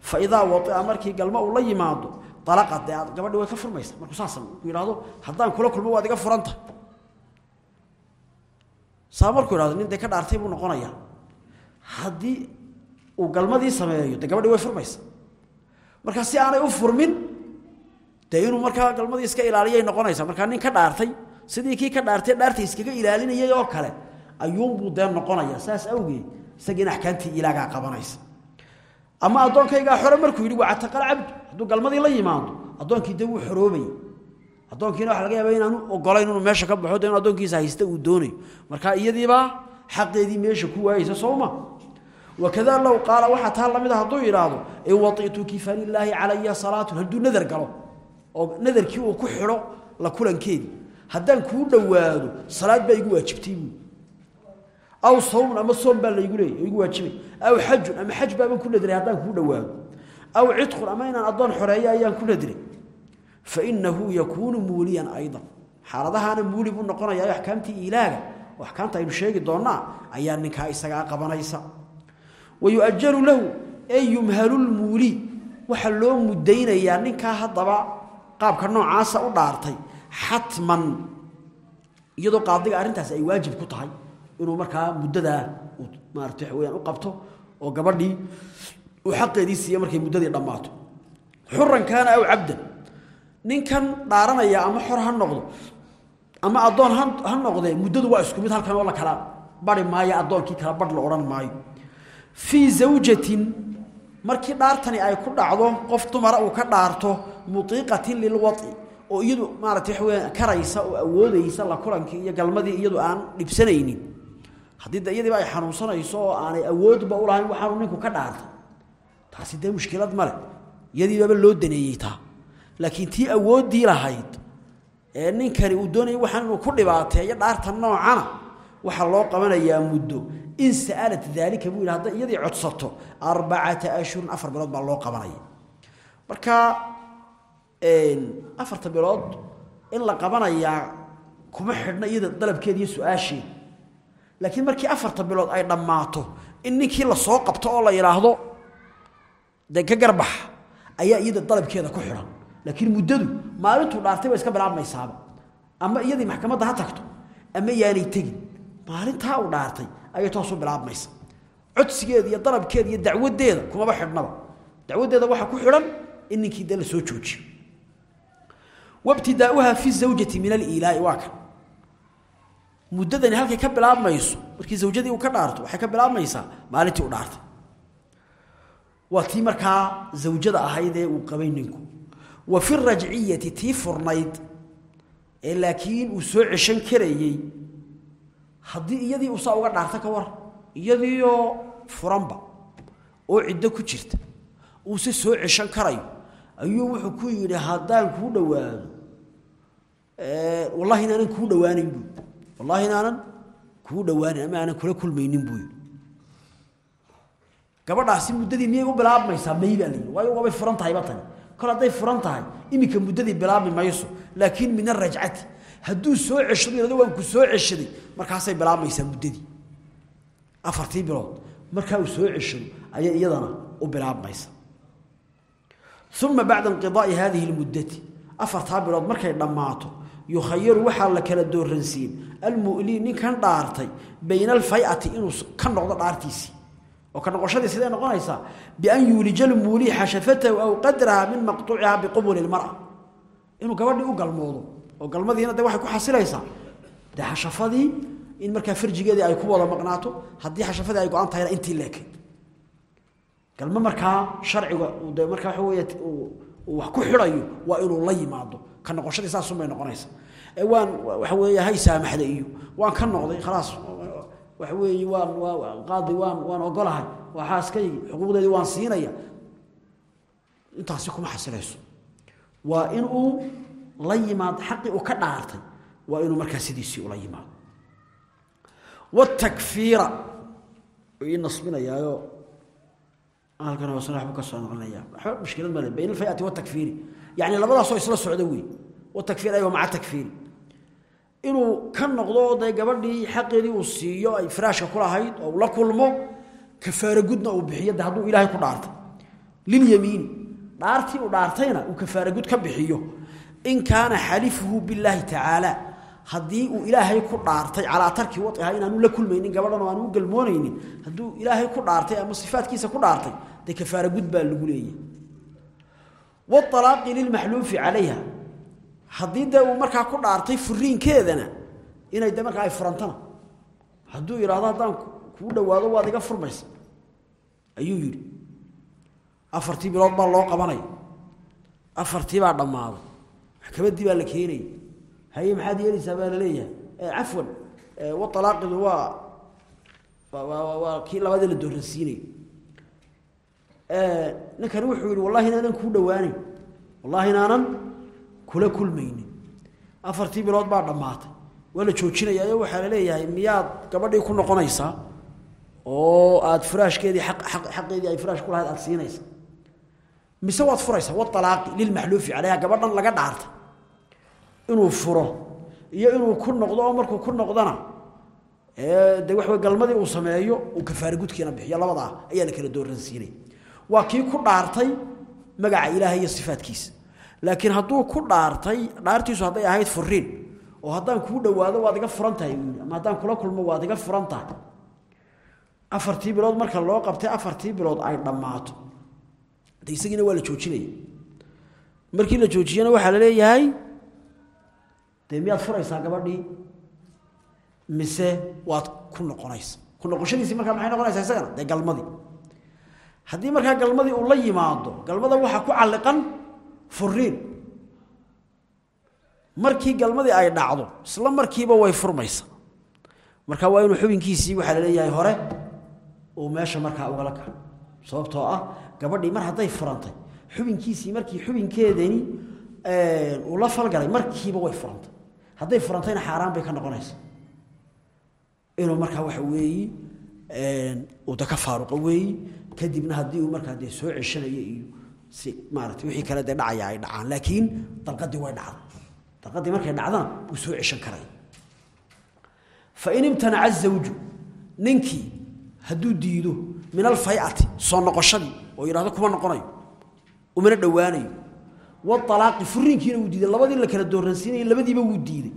fa idaa waia markii galma uu la yimaado alaqa dee aad gabadhi way ka furmaysa. Markuu saasa yidhahdo haddaan kula kulmo waad iga furan tahay saa markuu ihahdo nin dee ka dhaartay buu noqonaya haddii uu galmadii sameeyo dee gabadhi way furmaysa. Markaa si aanay u furmin dee inuu markaa galmadii iska ilaaliyay noqonaysa markaa nin ka dhaartay sidii kii ka dhaartay dhaarta iskaga ilaalinayay oo kale ayuunbuu dee noqonaya saas awgeed isagiina axkaamtii ilaagaa qabanaysa ama addoonkaygaa xore markuu yidhi waa cataqal cabdu. Hadduu galmadii la yimaado addoonkii dee wuu xoroobay addoonkiina waxa laga yaaba inaanu ogolayn inuu meesha ka baxo de inu haysta uu doonayo. Marka iyadiibaa xaqeedii meesha ku waayeysa sooma wakada low qaala waxaa taa la mid a hadduu yidhaahdo in wai'tuki falilaahi calaya salaatun. Hadduu nadar galo oo nadarkii uu ku xidho la kulankeedii. Haddaan kuu dhowaado salaad baa igu waajibtay buu aw sawmun ama soom baa laygu leeyay igu waajibay. Aw xajun ama xaj baaban ku nadray haddaan kuu dhowaado aw cidqun ama inaan addoon xoreeyo ayaan ku nadray fainahu yakuunu muuliyan aydan. Xaaladahaana muuli buu noqonayaa axkaamtii ilaaga oo axkaamta aynu sheegi doonnaa ayaa ninkaa isagaa qabanaysa. Wayuajalu lahu ay yumhalu lmuuli waxaa loo mudaynayaa ninkaa haddaba qaabka noocaasa u dhaartay xatman. Iyadoo qaadiga arrintaas ay waajib ku tahay inuu markaa muddadaa maarata waxa u qabto oo gabadhii uu xaqeedii markay muddadii dhammaato. Xuran kaana aw cabdan. Ninkan dhaaranaya ama xor ha noqdo ama addoon ha noqdee muddadu waa isku mid halkan oo la kala bari maayo addoonkii kala badh la odhan maayo. Fii zawjatin markii dhaartani ay ku dhacdo qof dumara uu ka dhaarto mutiiqatin lilwai oo iyadu maarata waxa karaysa oo awoodaysa la kulankii iyo galmadii iyadu aan dhibsanaynin haddii de iyadiiba ay xanuunsanayso oo aanay awoodba u lahayn waxaanu ninku ka dhaartay taasi dee mushkilad male iyadiibaba loo daneeyey taa. Laakiin tii awooddii lahayd ee ninkani uu doonayay waxaan inuu ku dhibaateeyo dhaarta noocana waxaa loo qabanayaa muddo. In sa'alat daalika buu yidhi iyadii codsato arbacata ashhurin afar bilood baa loo qabanaya marka afarta bilood in la qabanayaa kuma xidhna iyada dalabkeeda iyo su'aasheeda laakiin markii afarta bilood ay dhammaato in ninkii la soo qabto oo la yidhaahdo dee garbax ayaa iyada dalabkeeda ku xidhan laakiin muddadu maalintuu dhaartay ba iska bilaabmaysaaba. Ama iyadii maxkamadda ha tagto ama yaanay tegin maalintaa uu dhaartay ayay toosu bilaabmaysa. Codsigeeda iyo dalabkeeda iyo dacwadeeda kumaba xidhnaba. Dacwadeeda waxaa ku xidhan in ninkii dee la soo joojiyo. Wabtidaauha fi zawjati min aliilaa'i waa kan muddadani halkay ka bilaabmayso markii zawjadii uu ka dhaarto waxay ka bilaabmaysaa maalintii u dhaartay. Waa tii markaa zawjada ahayd ee uu qabay ninku. Wa fi rajciyati tii furnayd ee laakiin uu soo ceshan karayey haddii iyadii uu saa uga dhaarta ka war iyadiioo furanba oo ciddo ku jirta uuse soo ceshan karayo ayuu wuxuu ku yidhi haddaan kuu dhowaado wallahi inaanan kuu dhowaanan buu wallahi inaanan kuu dhowaanin ama aanan kula kulmaynin buu yidhi. Gabadhaasi muddadii miyay u bilaabmaysaa may baa layidhi waayo waabay furan tahayba tani. Kol hadday furan tahay iminka muddadii bilaabi mayso laakiin min arajcati hadduu soo ceshado yidhahdo waan ku soo ceshaday markaasay bilaabmaysaa muddadii. Afartii bilood markaa uu soo ceshado ayay iyadana u bilaabmaysa. Uma bacda inqidaai hadihi lmuddati afartaa bilood markay dhammaato yukhayaru waxaa la kala dooransiin almulii ninkan dhaartay bayna alfayati inuu ka noqdo dhaartiisii oo ka noqoshadii siday noqonaysaa? Bian yuulija lmuulii xashafatahu aw qadraha min maqtuuciha biqubuli lmara. Inuu gabadhii u galmoodo oo galmadiina de waxay ku xasilaysaa. De xashafadii in markaa farjigeedii ay ku wada maqnaato haddii xashafadii ay go-an intii leekayd galmo markaa sharciga de markaa waxa wey wax ku xidhayo waa inuu la yimaado. Ka noqoshadii saasunbay noqonaysa waan waxa weeye hay saamaxda iyo waan ka noqday khalaas. Waxa weeye waan waa qaadi waan waan ogolahay waa xaaskaygi xuquuqdeedii waan siinaya. Intaasi kuma xasilayso waa inuu la yimaado xaqii uu ka dhaartay waa inuu markaa sidiisii ula yimaado. Watakfiira. Ii nasbinayaayo halkan hoosena waxbuu ka soo noqonaya. Waxba mushkilad male bayn alfayati watakfiiri. Yani labadaasoo isla socda wey watakfiir aywa maca takfiiri inuu ka noqdo dee gabadhii xaqeedii uu siiyo ay firaashka ku lahayd oo la kulmo kafaaro gudna uu bixiyo de ilaahay ku dhaartay lilyamiini dhaartii uu dhaartayna uu kafaaro gud ka bixiyo. In kaana xalifuhu billaahi tacaala haddii uu ilaahay ku dhaartay calaa tarki waiha inaanu la kulmaynin gabadhan oo aanu u galmoonaynin hadduu ilaahay ku dhaartay ama sifaadkiisa ku dhaartay dee kafaaro gud baa lagu leeyahy walaaqi lilmaxluufi calayha haddii dee markaa ku dhaartay furiinkeedana inay de markaa ay furantana. Hadduu yidhaahdo haddaan kuu dhawaado waad iga furmaysa ayuu yidhi. Afartii bilood baa loo qabanaya afartii baa dhammaaday maxkamaddii baa la keenaya haye maxaad yeelaysaa baa la leeyahay. Cafwan. Walaaqidu waa waa waa kii labadii la dooransiinay ninkani wuxuu yihi wallahi inaanan kuu dhawaaneyn wallahi inaanan kula kulmaynin. Afartii bilood baa dhammaatay. Waa la joojinayaayo waxaa la leeyahay miyaad gabadhii ku noqonaysaa? Oo aad firaashkeedii xaqeedii ay firaash ku lahayd aad siinaysa mise waad furaysaa? Walaaqi lilmaxluufi calayha gabadhan laga dhaartay inuu furo iyo inuu ku noqdo oo markuu ku noqdana de waxa galmadii uu sameeyo uu kafaare gudkiina bixiyo labadaa ayaa la kala dooransiinay waa kii ku dhaartay magaca ilaahay iyo sifaadkiisa laakiin hadduu ku dhaartay dhaartiisu hadday ahayd furiin oo haddaan kuu dhawaado waad iga furan tahay ama haddaan kula kulmo waad iga furan tahay. Afartii bilood marka loo qabtay afartii bilood ay dhammaato. De isagiina waa la joojinaya markii la joojiyana waxaa la leeyahay dee miyaad furaysaa gabadhii? Mise waad ku noqonaysa ku noqoshadiisii markaa maxay noqonaysaa isagana? Dee galmadii. Haddii markaa galmadii uu la yimaado galmada waxaa ku calliqan furiin markii galmadii ay dhacdo isla markiiba way furmaysa. Marka waa inuu xubinkiisii waxaa la leeyahay hore uu meesha markaa ugala kaco sababtoo ah gabadhii mar hadday furantay xubinkiisii markii xubinkeedani uu la falgalay markiiba way furantay. Hadday furantayna xaaraan bay ka noqonaysa. Inuu markaa waxa weeyi uu da ka faaruqo weeyi kadibna haddii uu markaa dee soo ceshanayo iyo si maarata wixii kale dee dhacaya ay dhacaan. Laakiin dalqadii way dhacday. Dalqadii markay dhacdana wuu soo ceshan karaya fain imtanaca zawju ninkii hadduu diido min alfayati soo noqoshadii oo yidhahdo kuma noqonayo umana dhowaanayo. Walaaqi furiinkiina wuu diiday. Labadii la kala dooransiinaya labadiiba wuu diiday.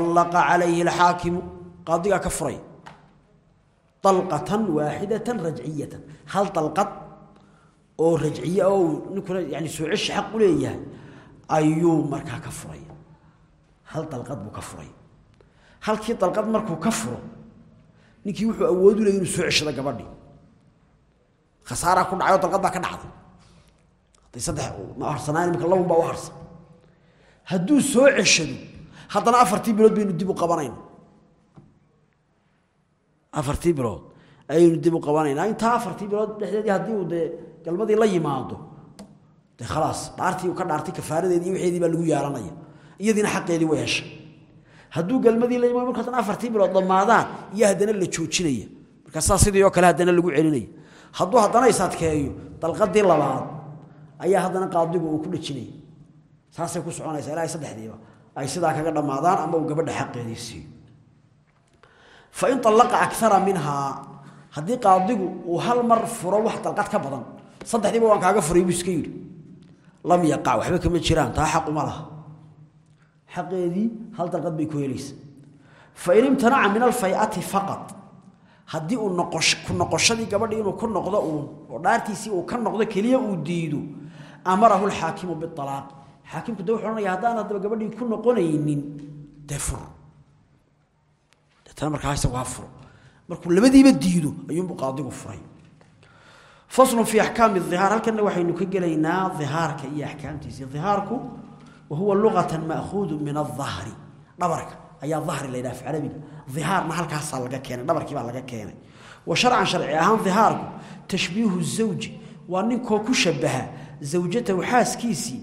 Allaqa calayhi alxaakimu qaadigaa ka furay. Dalqatan waaxidatan rajciyatan. Hal dalqad oo rajciye oo ninkuna yani soo ceshi xaq u leeyahay ayuu markaa ka furay. Hal dalqad buu ka furay. Halkii dalqad markuu ka furo ninkii wuxuu awood u leeyay inuu soo gabadhii khasaaraa ku dhacay oo dalqad baa ka dhacday. Hadday saddex ma harsanaan imika labun baa u harsan hadduu soo ceshado haddana afartii bilood baynu dib u qabanayna afartii bilood ayaynu dib u qabanaynaa intaa afartii bilood dhexdeedii haddii uu dee galmadii la yimaado. Dee khalaas dhaartii uu ka dhaartay kafaaradeedii iyo wixeedii baa lagu yeelanaya iyadiina xaqeedii way heshay. Hadduu galmadii la yimaado markaasna afartii bilood dhammaadaan iyo haddana la joojinaya. Markaa sidii oo kale haddana lagu celinaya. Hadduu haddana isadkeeyo dalqadii labaad ayaa haddana qaadigu uu ku dhajinaya. Saasay ku soconaysaa ilaa saddexdiiba. Ay sidaa kaga dhammaadaan ama uu gabadha xaqeedii siiyo. Fain allaqa akara minhaa haddii qaadigu uu hal mar furo wax dalqad ka badan saddexdiiba waan kaaga furay buu iska yidhi lam yaqac waxba kama jiraan taa xaquma laha. Xaqeedii hal dalqad bay ku helaysa. Fain imtanaca min alfayati faqad haddii uu ku noqoshadii gabadhii inuu ku noqdo uun oo dhaartiisii uu ka noqdo keliya uu diido amarahu lxaakimu bialaaq xaakimku de wuxuu ohanaya haddaan haddaba gabadhii ku noqonaynin dee fur. Deetana markaa furo markuu labadiiba diido ayuunbuu qaadigu furay faslun fii axkaami ihaar halkanna waxaynu ka gelaynaa ihaarka iyo axkaamtiisa ihaarku wa huwa luqatan ma'khuudu min adahri dhabarka. Ayaa dahri la yidhaha af carabiga ihaarna halkaasaa laga keenay dhabarkii baa laga keenay. Wa sharcan sharci ahaan ihaarku tashbiihu zawji waa ninkoo ku shabaha zawjatahu xaaskiisii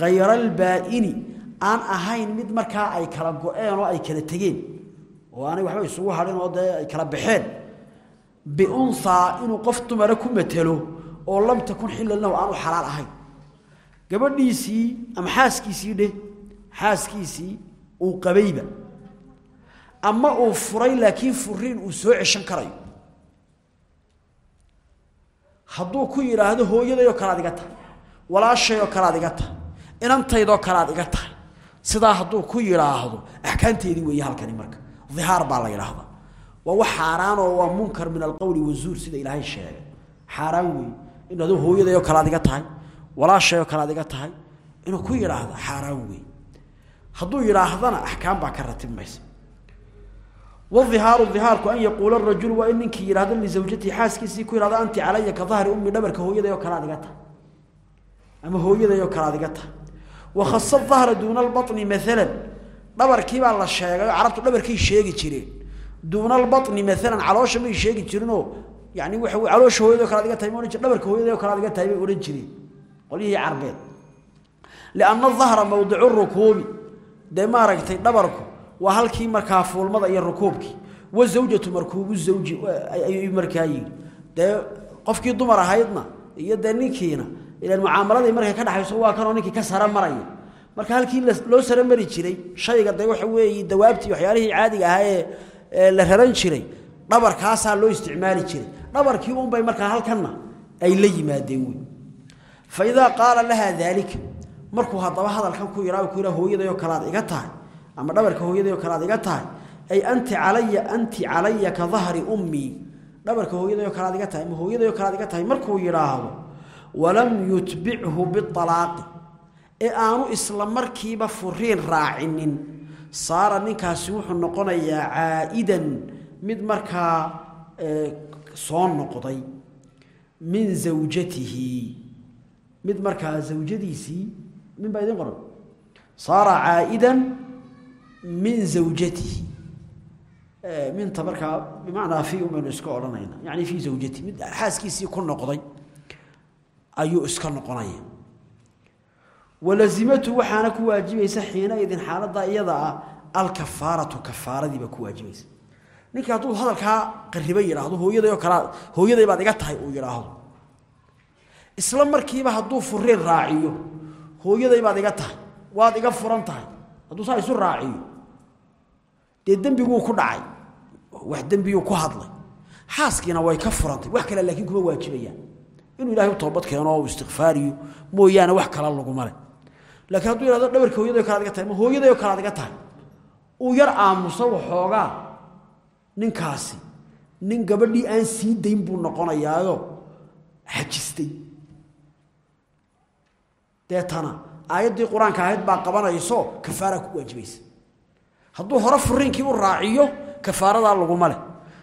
hayra albaa'ini aan ahayn mid markaa ay kala go-een oo ay kala tegeen. Oo aanay waxba isugu hadhin ay kala baxeen biunhaa inuu qof dumara ku matelo oo lam takun xillan lahu aanu xalaal ahayn. Gabadhiisii ama xaaskiisii dheh xaaskiisii uu qabayba. Ama uu furay laakiin furiin uu soo ceshan karayo. Hadduu ku yidhaahdo hooyadayoo kalead iga tahay walaashayoo kalead iga tahay inantaydoo kalead iga tahay. Sidaa hadduu ku yidhaahdo axkaamteedii weeye halkani marka ihaar baa la yidhaahdaa waa wax xaaraan oo waa munkar min alqowli wazuur sida ilaahay sheegay. Xaaraan weeye inuu aduu hooyadayoo kalead iga tahay walaashayoo kalead iga tahay inuu ku yidhaahdo xaaraan weeye hadduu yidhaahdana axkaam baa ka ratibmaysa wihaaru ihaaرku an yaquula rajul waa in ninkii yihahdo lizawjatihi xaaskiisii ku yihahdo anti calaya ka dahri ummi dhabarka hooyaday oo kalead iga tahay. Ama hooyaday oo kalead iga tahay. Wakhasa dahra duuna albaطni maalan dhabarkiibaa la sheegay oo carabtu dhabarkay sheegi jireen duuna albaطni maalan caloosha may sheegi jirinoo yani waa caloosha hooyada o kalead iga tahay ma ohan jir dhabarka hooyaday oo kalead iga tahay bay odhan jireen qolyihii carbeed lianna dahra mawdicu rukuubi dee maaragtay dhabarku waa halkii markaa fuulmada iyo rukuubkii wa zawjatu markuubu zawji ayuu markaa yidhi dee qofkii dumar ahaydna iyo dee ninkiina ilaan mucaamaladii markay ka dhaxayso waa kanoo ninkii ka sara maraya marka halkii loo sara mari jiray shayga dee waxa weeye dawaabtii waxyaalihii caadiga ahaa ee la raran jiray dhabarkaasaa loo isticmaali jiray. Dhabarkii unbay markaa halkanna ay la yimaadeen wey fa idaa qaala lahaa markuu haddaba hadalkan ku yidhaa ku yidhaa hooyadayoo kalaad iga tahay ama dhabarka hooyaday oo kalead iga tahay ay anti calaya anti calaya ka dahri ummii dhabarka hooyaday oo kalead iga tahay ama hooyaday oo kalead iga tahay markuu yidhaahdo walam yutbichu bialaaqi ee aanu isla markiiba furiin raacinin saara ninkaasi wuxuu noqonayaa caa'idan mid markaa soo noqday min zawjatihi. Mid markaa zawjadiisii min baa idin qoran. Saara caa'idan min zawjatihi. Minta markaa bimacnaa fi umaynu iska odhanayna yani fii zawjatihi. Mid xaaskiisii ku noqday ayuu iska noqonaya walazimatu waxaana ku waajibaysa xiinaidin xaaladda iyada ah alkafaaratu kafaaradiiba ku waajibaysa. Ninkii hadduu hadalkaa qariba yidhaahdo hooyaday oo kala hooyaday baad iga tahay uu yidhaahdo isla markiiba hadduu furiin raaciyo hooyaday baad iga tahay waad iga furan tahay hadduu saa isu raaciyo dee dembiguu ku dhacay wax dembiyuu ku hadlay xaaskiina way ka furantay wax kale laakiin kuma waajibayaan. Inuu ilahay u toobad keeno oo istikfaariyo mooyaane wax kala laguma le laakiin hadduu yihahdo dhabarka hooyaday o kalaad iga tahay ma hooyaday oo kalaad iga tahay uu yar aamuso waxoogaa ninkaasi nin gabadhii aan sii dayn buu noqonayaayo xajistay. Deetana aayaddii qur'aanka ahayd baa qabanayso kafaara ku waajibaysa hadduu hore furiinkii u raaciyo kafaaradaa laguma leh.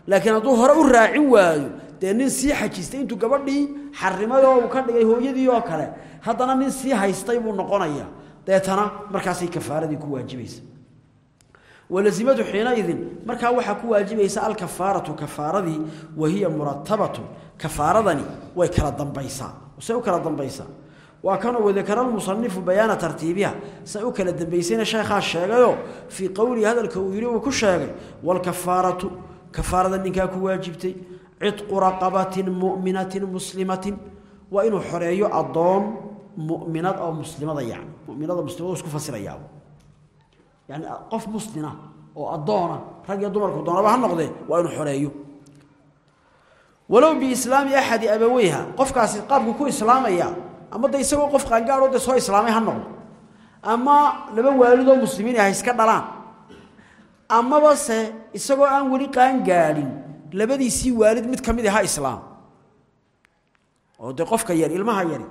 Laakiin hadduu hore u raacin waayo dee nin sii xajistay intuu gabadhii xarimayoo uu ka dhigay hooyadii oo kale haddana nin sii haystay buu noqonaya. Deetana markaasay kafaaradii ku waajibaysa. Walazimatu xiinaidin markaa waxaa ku waajibaysa alkafaaratu kafaaradii wahiya muratabatu kafaaradani way kala dambaysaa say u kala dambaysaa. Waa kanoo wadakara lmusanifu bayaana tartiibiha say u kala dambaysayna sheekhaa sheegayo fii qowlihi hadalka uu yidhi uu ku waajibtay cidqu raqabatin mu'minatin muslimatin waa inuu xoreeyo addoon mu'minad oo muslimada yani muminada muslimadu isku fasirayaa yani qof muslima oo addoona rag iyo dumarku doonaba ha noqdee waa inuu xoreeyo. Walow biislaami axadi abaweyha qofkaasi qaabku ku islaamaya ama de isagoo qof qaangaadoo de soo islaamay ha noqdo. Ama laba waalidoo muslimiin ah iska dhalaan. Amaba se isagoo aan weli qaangaadhin labadiisii waalid mid ka mid aha islaam. oo de qofka yar ilmaha yari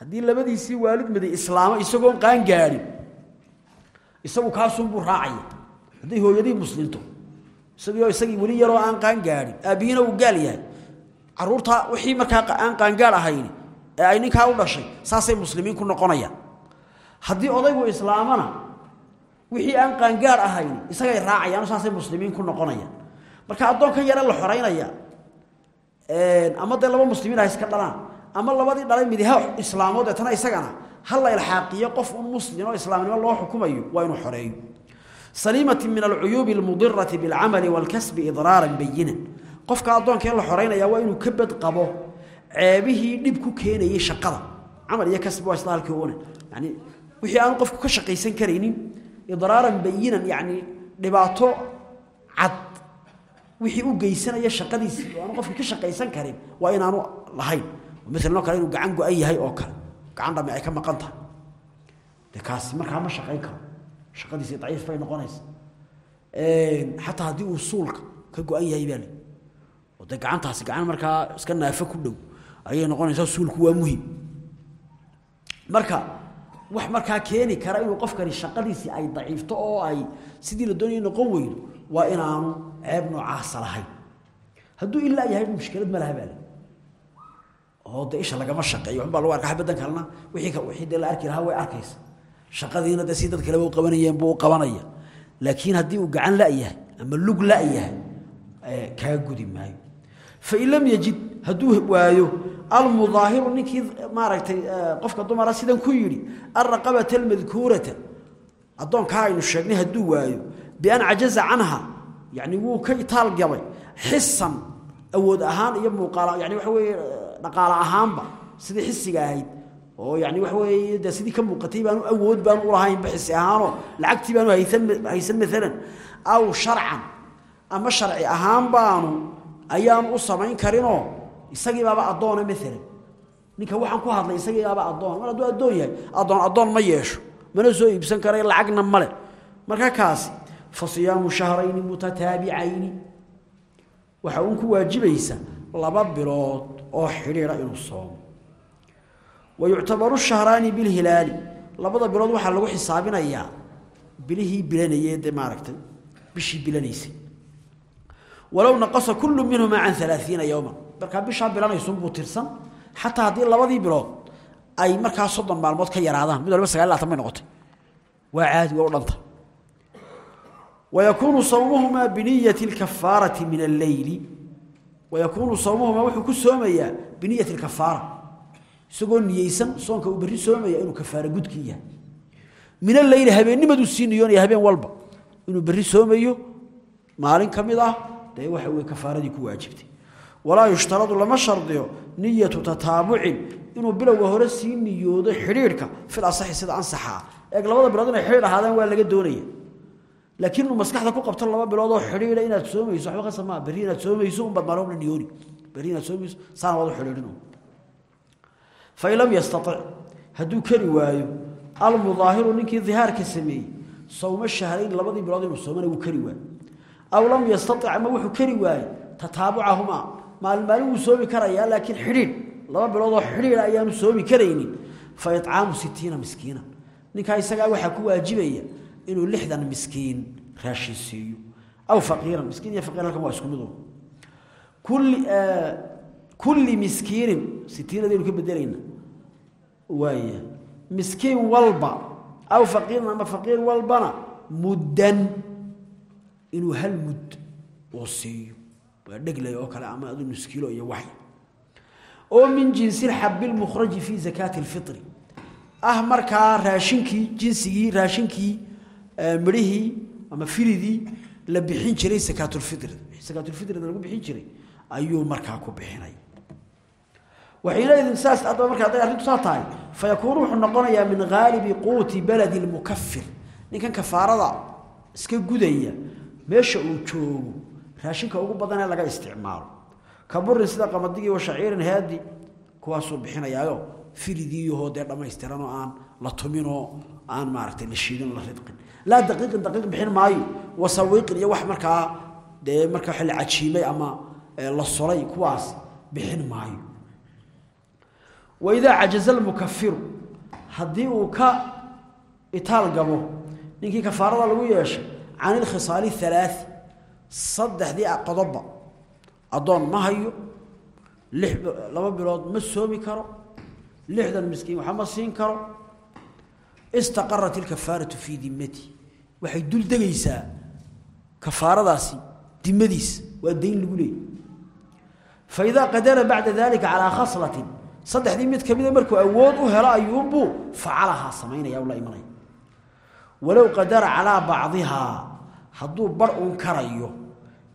haddii labadiisii waalid miday islaamo isagoon qaangaadhin isagu kaasunbuu raacaya hadday hooyadii muslimto isagio isagii weli yaroo aan qaangaadhin aabbihiina uu gaal yahay. Caruurta wixii markaa aan qaangaadh ahayni ee ay ninkaa u dhashay saasay muslimiin ku noqonayaan haddii odaygu islaamana wixii aan qaangaadh ahayn isagay raacayaan saasay muslimiin ku noqonayaan marka addoonkan yare la xoraynaya ama dee laba muslimiin ah iska dhalaan ama labadii dhalay midi ha islaamood deetana isagana ha la ilxaaqiyo qof un muslim oo islaamnimo loo xukumayo waa inuu xoreeyo. Saliimati min alcuyuubi almudirati bilcamali waalkasbi idraaran bayinan qofka addoonkee la xoraynaya waa inuu ka bad qabo ceebihii dhib ku keenayay shaqada. Camal iyo kasbi waa isla halkii una yani wixii aan qofku ka shaqaysan karaynin idraaran bayinan yani dhibaato cad wixii u geysanaya shaqadiisii oo aanu qofkii ka shaqaysan karin waa inaanu lahayn. Maalan oo kale inuu gacan go-an yahay oo kale gacan dhami ay ka maqan tahay. Kaasi markaa ma shaqayn karo. Shaqadiisii daciif bay noqonaysa xataa haddii uu suulka ka go-an yahay baa le oo gacantaasi gacan markaa iska naafo ku dhow ayay noqonaysaa suulku waa muhiim marka wax markaa keeni kara inuu qofkani shaqadiisii ay daciifto oo ay sidii la doonaya noqon weydo waa inaanu ceeb noocaasa lahayn hadduu ilaa yahay mushkilad ma oo de isha lagama shaqeeyo waxbaa lagu arka xabadan kalena wixii ka wixii dee la arki lahaa way arkaysa. Shaqadiina dee si dad kaleba u qabanayeen buu qabanaya. Laakiin haddii uu gacan la-yahay ama lug la-yahay kaa gudi maayo. Fain lam yajid hadduu waayo almudaahiru ninkii maaragtay qofka dumara sidan ku yidhi alraqabata almadkuurata addoonkaa aynu sheegnay hadduu waayo bian cajaza canha yani wuu ka itaal gabay xisan awood ahaan iyo muuqaal yani waxa weeye dhaqaale ahaanba sidii xisiga ahayd oo yani waxa weeye dee sidii ka muuqatay baanu awood baanu ulahaynba xisi ahaanoo lacagtii baanu haysan maalan aw sharcan ama sharci ahaan baanu ayaanu u samayn karinoo isagii baaba addoona maalan ninka waxaan ku hadlay isagii baaba addoon mar hadduu addoon yahay addoon addoon ma yeesho mana soo iibsan karayo lacagna male marka kaasi fa siyaamu shahrayni mutataabicayni. Waxa uun ku waajibaysa laba bilood oo xidhiidha inuu soomo. Wa yuctabaru shahraani bilhilaali. Labada bilood waxaa lagu xisaabinayaa bilihii bilanayee dee maaragtay bishii bilanaysay. Walow naqasa kullu minhumaa can alaaiina yowman markaa bishaa bilanaysunbuu tirsan. Xataa haddii labadii bilood ay markaa soddon maalmood ka yaraadaan mid waliba sagal laatan bay noqotay wayakuunu sawmuhumaa biniyati lkafaarati min alleyli wayakuunu sawmuhumaa wuxuu ku soomayaa biniyati lkafaara isagoo niyeysan soonka uu berri soomaya inuu kafaara gudkii yahay min alleyli habeennimaduu sii niyoonaya habeen walba inuu berri soomayo maalin ka mid ah dee waxa weye kafaaradii ku waajibtay walaa yushtaradu lama shardiyo niyatu tataabucin inuu bilowga hore sii niyoodo xidhiidhka fil asaxi sida ansaxaa eeg labada laakiin inuu maskaxda ku qabto laba bilood oo xidhiidha inaad soomayso waxba qasab maa berri inaad soomayso unbaad maalmoodna niyooni berri inaad soomayso saana waad u xidhiidhin fain lam yastatic hadduu kari waayo almudaahiru ninkii dihaarka sameeyey sawmo shahrayn labadii bilood inuu soomana wuu kari waayo aw lam yastatic ama wuxuu kari waaye tataabucahumaa maalin maalin wuu soomi karayaa laakiin xidhiidh laba bilood oo xidhiidha ayaanu soomi karaynin fa icaamu sitiina miskiina ninkaa isagaa waxaa ku waajibaya inuu lixdan miskiin raashin siiyo. Aw faqiiran miskiin iyo faqiir halkan waa isku mid kulli kulli miskiinin sitiinadaynu ka bedelayna waaya miskiin walba aw faqiiran ama faqiir walbana muddan inuu hal mud oo siiyo. Waa dheglay oo kale ama adu nuskiilo iyo waxy. Oo min jinsi lxabi lmukhraji fi zakaati alfitri. Ah markaa raashinkii jinsigii raashinkii midhihii ama firidii la bixin jiray sakaatulfitri sakaatulfitrida lagu bixin jiray ayuu markaa ku bixinay. Waxiinaidin saas marka hadday arrintu iska gudaya meesha uu joogo raashinka ugu badanee laga isticmaalo. Ka burin sida qamadigii haadi kuwaasuu bixinayaayo firidiiyahoo dee dhammaystiranoo aan la tuminoo aan maaragtay la shiidin laa daqiiqin daqiiq bixin maayo. Wasawiiqin iyo wax markaa dee markaa waxa la cajiimay ama la solay kuwaas bixin maayo. Waidaa cajaza almukafiru haddii uu ka itaal gabo ninkii kafaarada lagu yeeshay can ilkhisaali halaai saddexdii qodobba addoon ma hayo lix laba bilood ma soomi karo lixdan miskiin waxa ma siin karo istaqarat ilkafaaratu fii dimati waxay dul degaysaa kafaaradaasi dimadiis waa dayn lagu leeyay. Faidaa qadara bacda dalika calaa khaslatin saddexdii mid ka mida markuu awood u helo ayuunbuu facalahaa samaynaya la imanaya. Walow qadara calaa bacdihaa hadduu bar uun karayo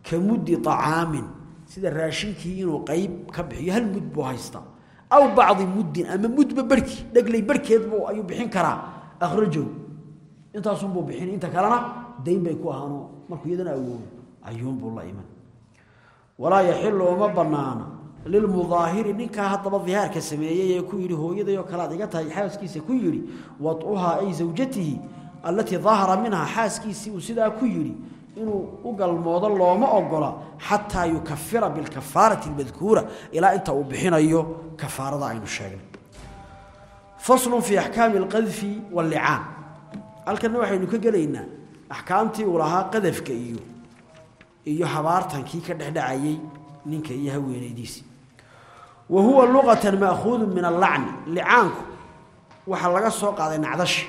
ka muddi acaamin sida raashinkii inuu qayb ka bixiyo hal mud buu haystaa. Aw bacdi muddin ama mudba barhkii dheglay barhkeedbu ayuu bixin karaa akhrajow intaasunbuu bixin inta kalena dayn bay ku ahaanoo markuu iyadana awoodo ayuunbuu la iman walaa yaxilu uma banaana lilmudaahiri ninkaa haddaba dihaarka sameeyey ee ku yidhi hooyaday oo iga tahay xaaskiisa ku yidhi wad'uhaa ay zawjatihi allatii daahara minha xaaskiisii uu sidaa ku yidhi inuu u galmoodo looma ogola xataa yukafira bilkafaarati almadkuura ilaa inta uu bixinayo kafaarada aynu sheegnay faslun fii axkaami alqadfi wallicaan halkanna waxaynu ka gelaynaa axkaamtii uu lahaa qadafka iyo iyo habaartankii ka dhexdhacayey ninka iyo haweenaydiisi wa huwa luqatan ma'khuudun min allacni licaanku waxaa laga soo qaaday nacdashi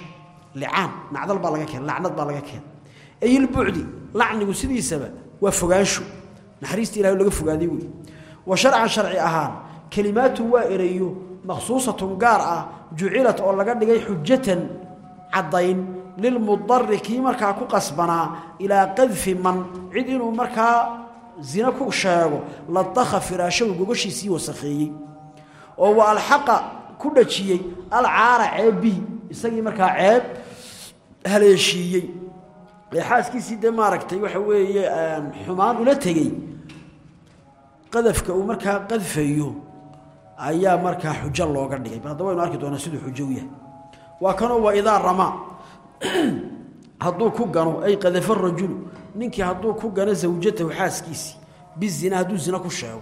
licaan nacdal baa laga keen lacnad baa laga keen ay ilbucdi lacnigu sidiisaba waa fogaansho. Naxariista ilahay laga fogaaday wa sharcan sharci ahaan kelimaatu waa ereyo makhsuusatun gaar ah jucilat oo laga dhigay xujatan caddayn lilmudari kii markaa ku qasbanaa ilaa qadfi man cid inuu markaa zina ku sheego ladakha firaashahu gogoshiisii wasakheeyey oo wa alxaqa ku dhajiyey alcaara ceebbihi isagii markaa ceeb haleeshiiyey ee xaaskiisii dee maaragtay waxa weeye xumaan ula tegey qadafka uu markaa qadfayo ayaa markaa xujo looga dhigay. Bal haddaba waynu arki doonaa siduu xujo u yahay. Waa kanoo waa idaa ramaa hadduu ku gano ay qadafa rajulu ninkii hadduu ku gano zawjatahu xaaskiisii bizina hadduu zina ku sheego.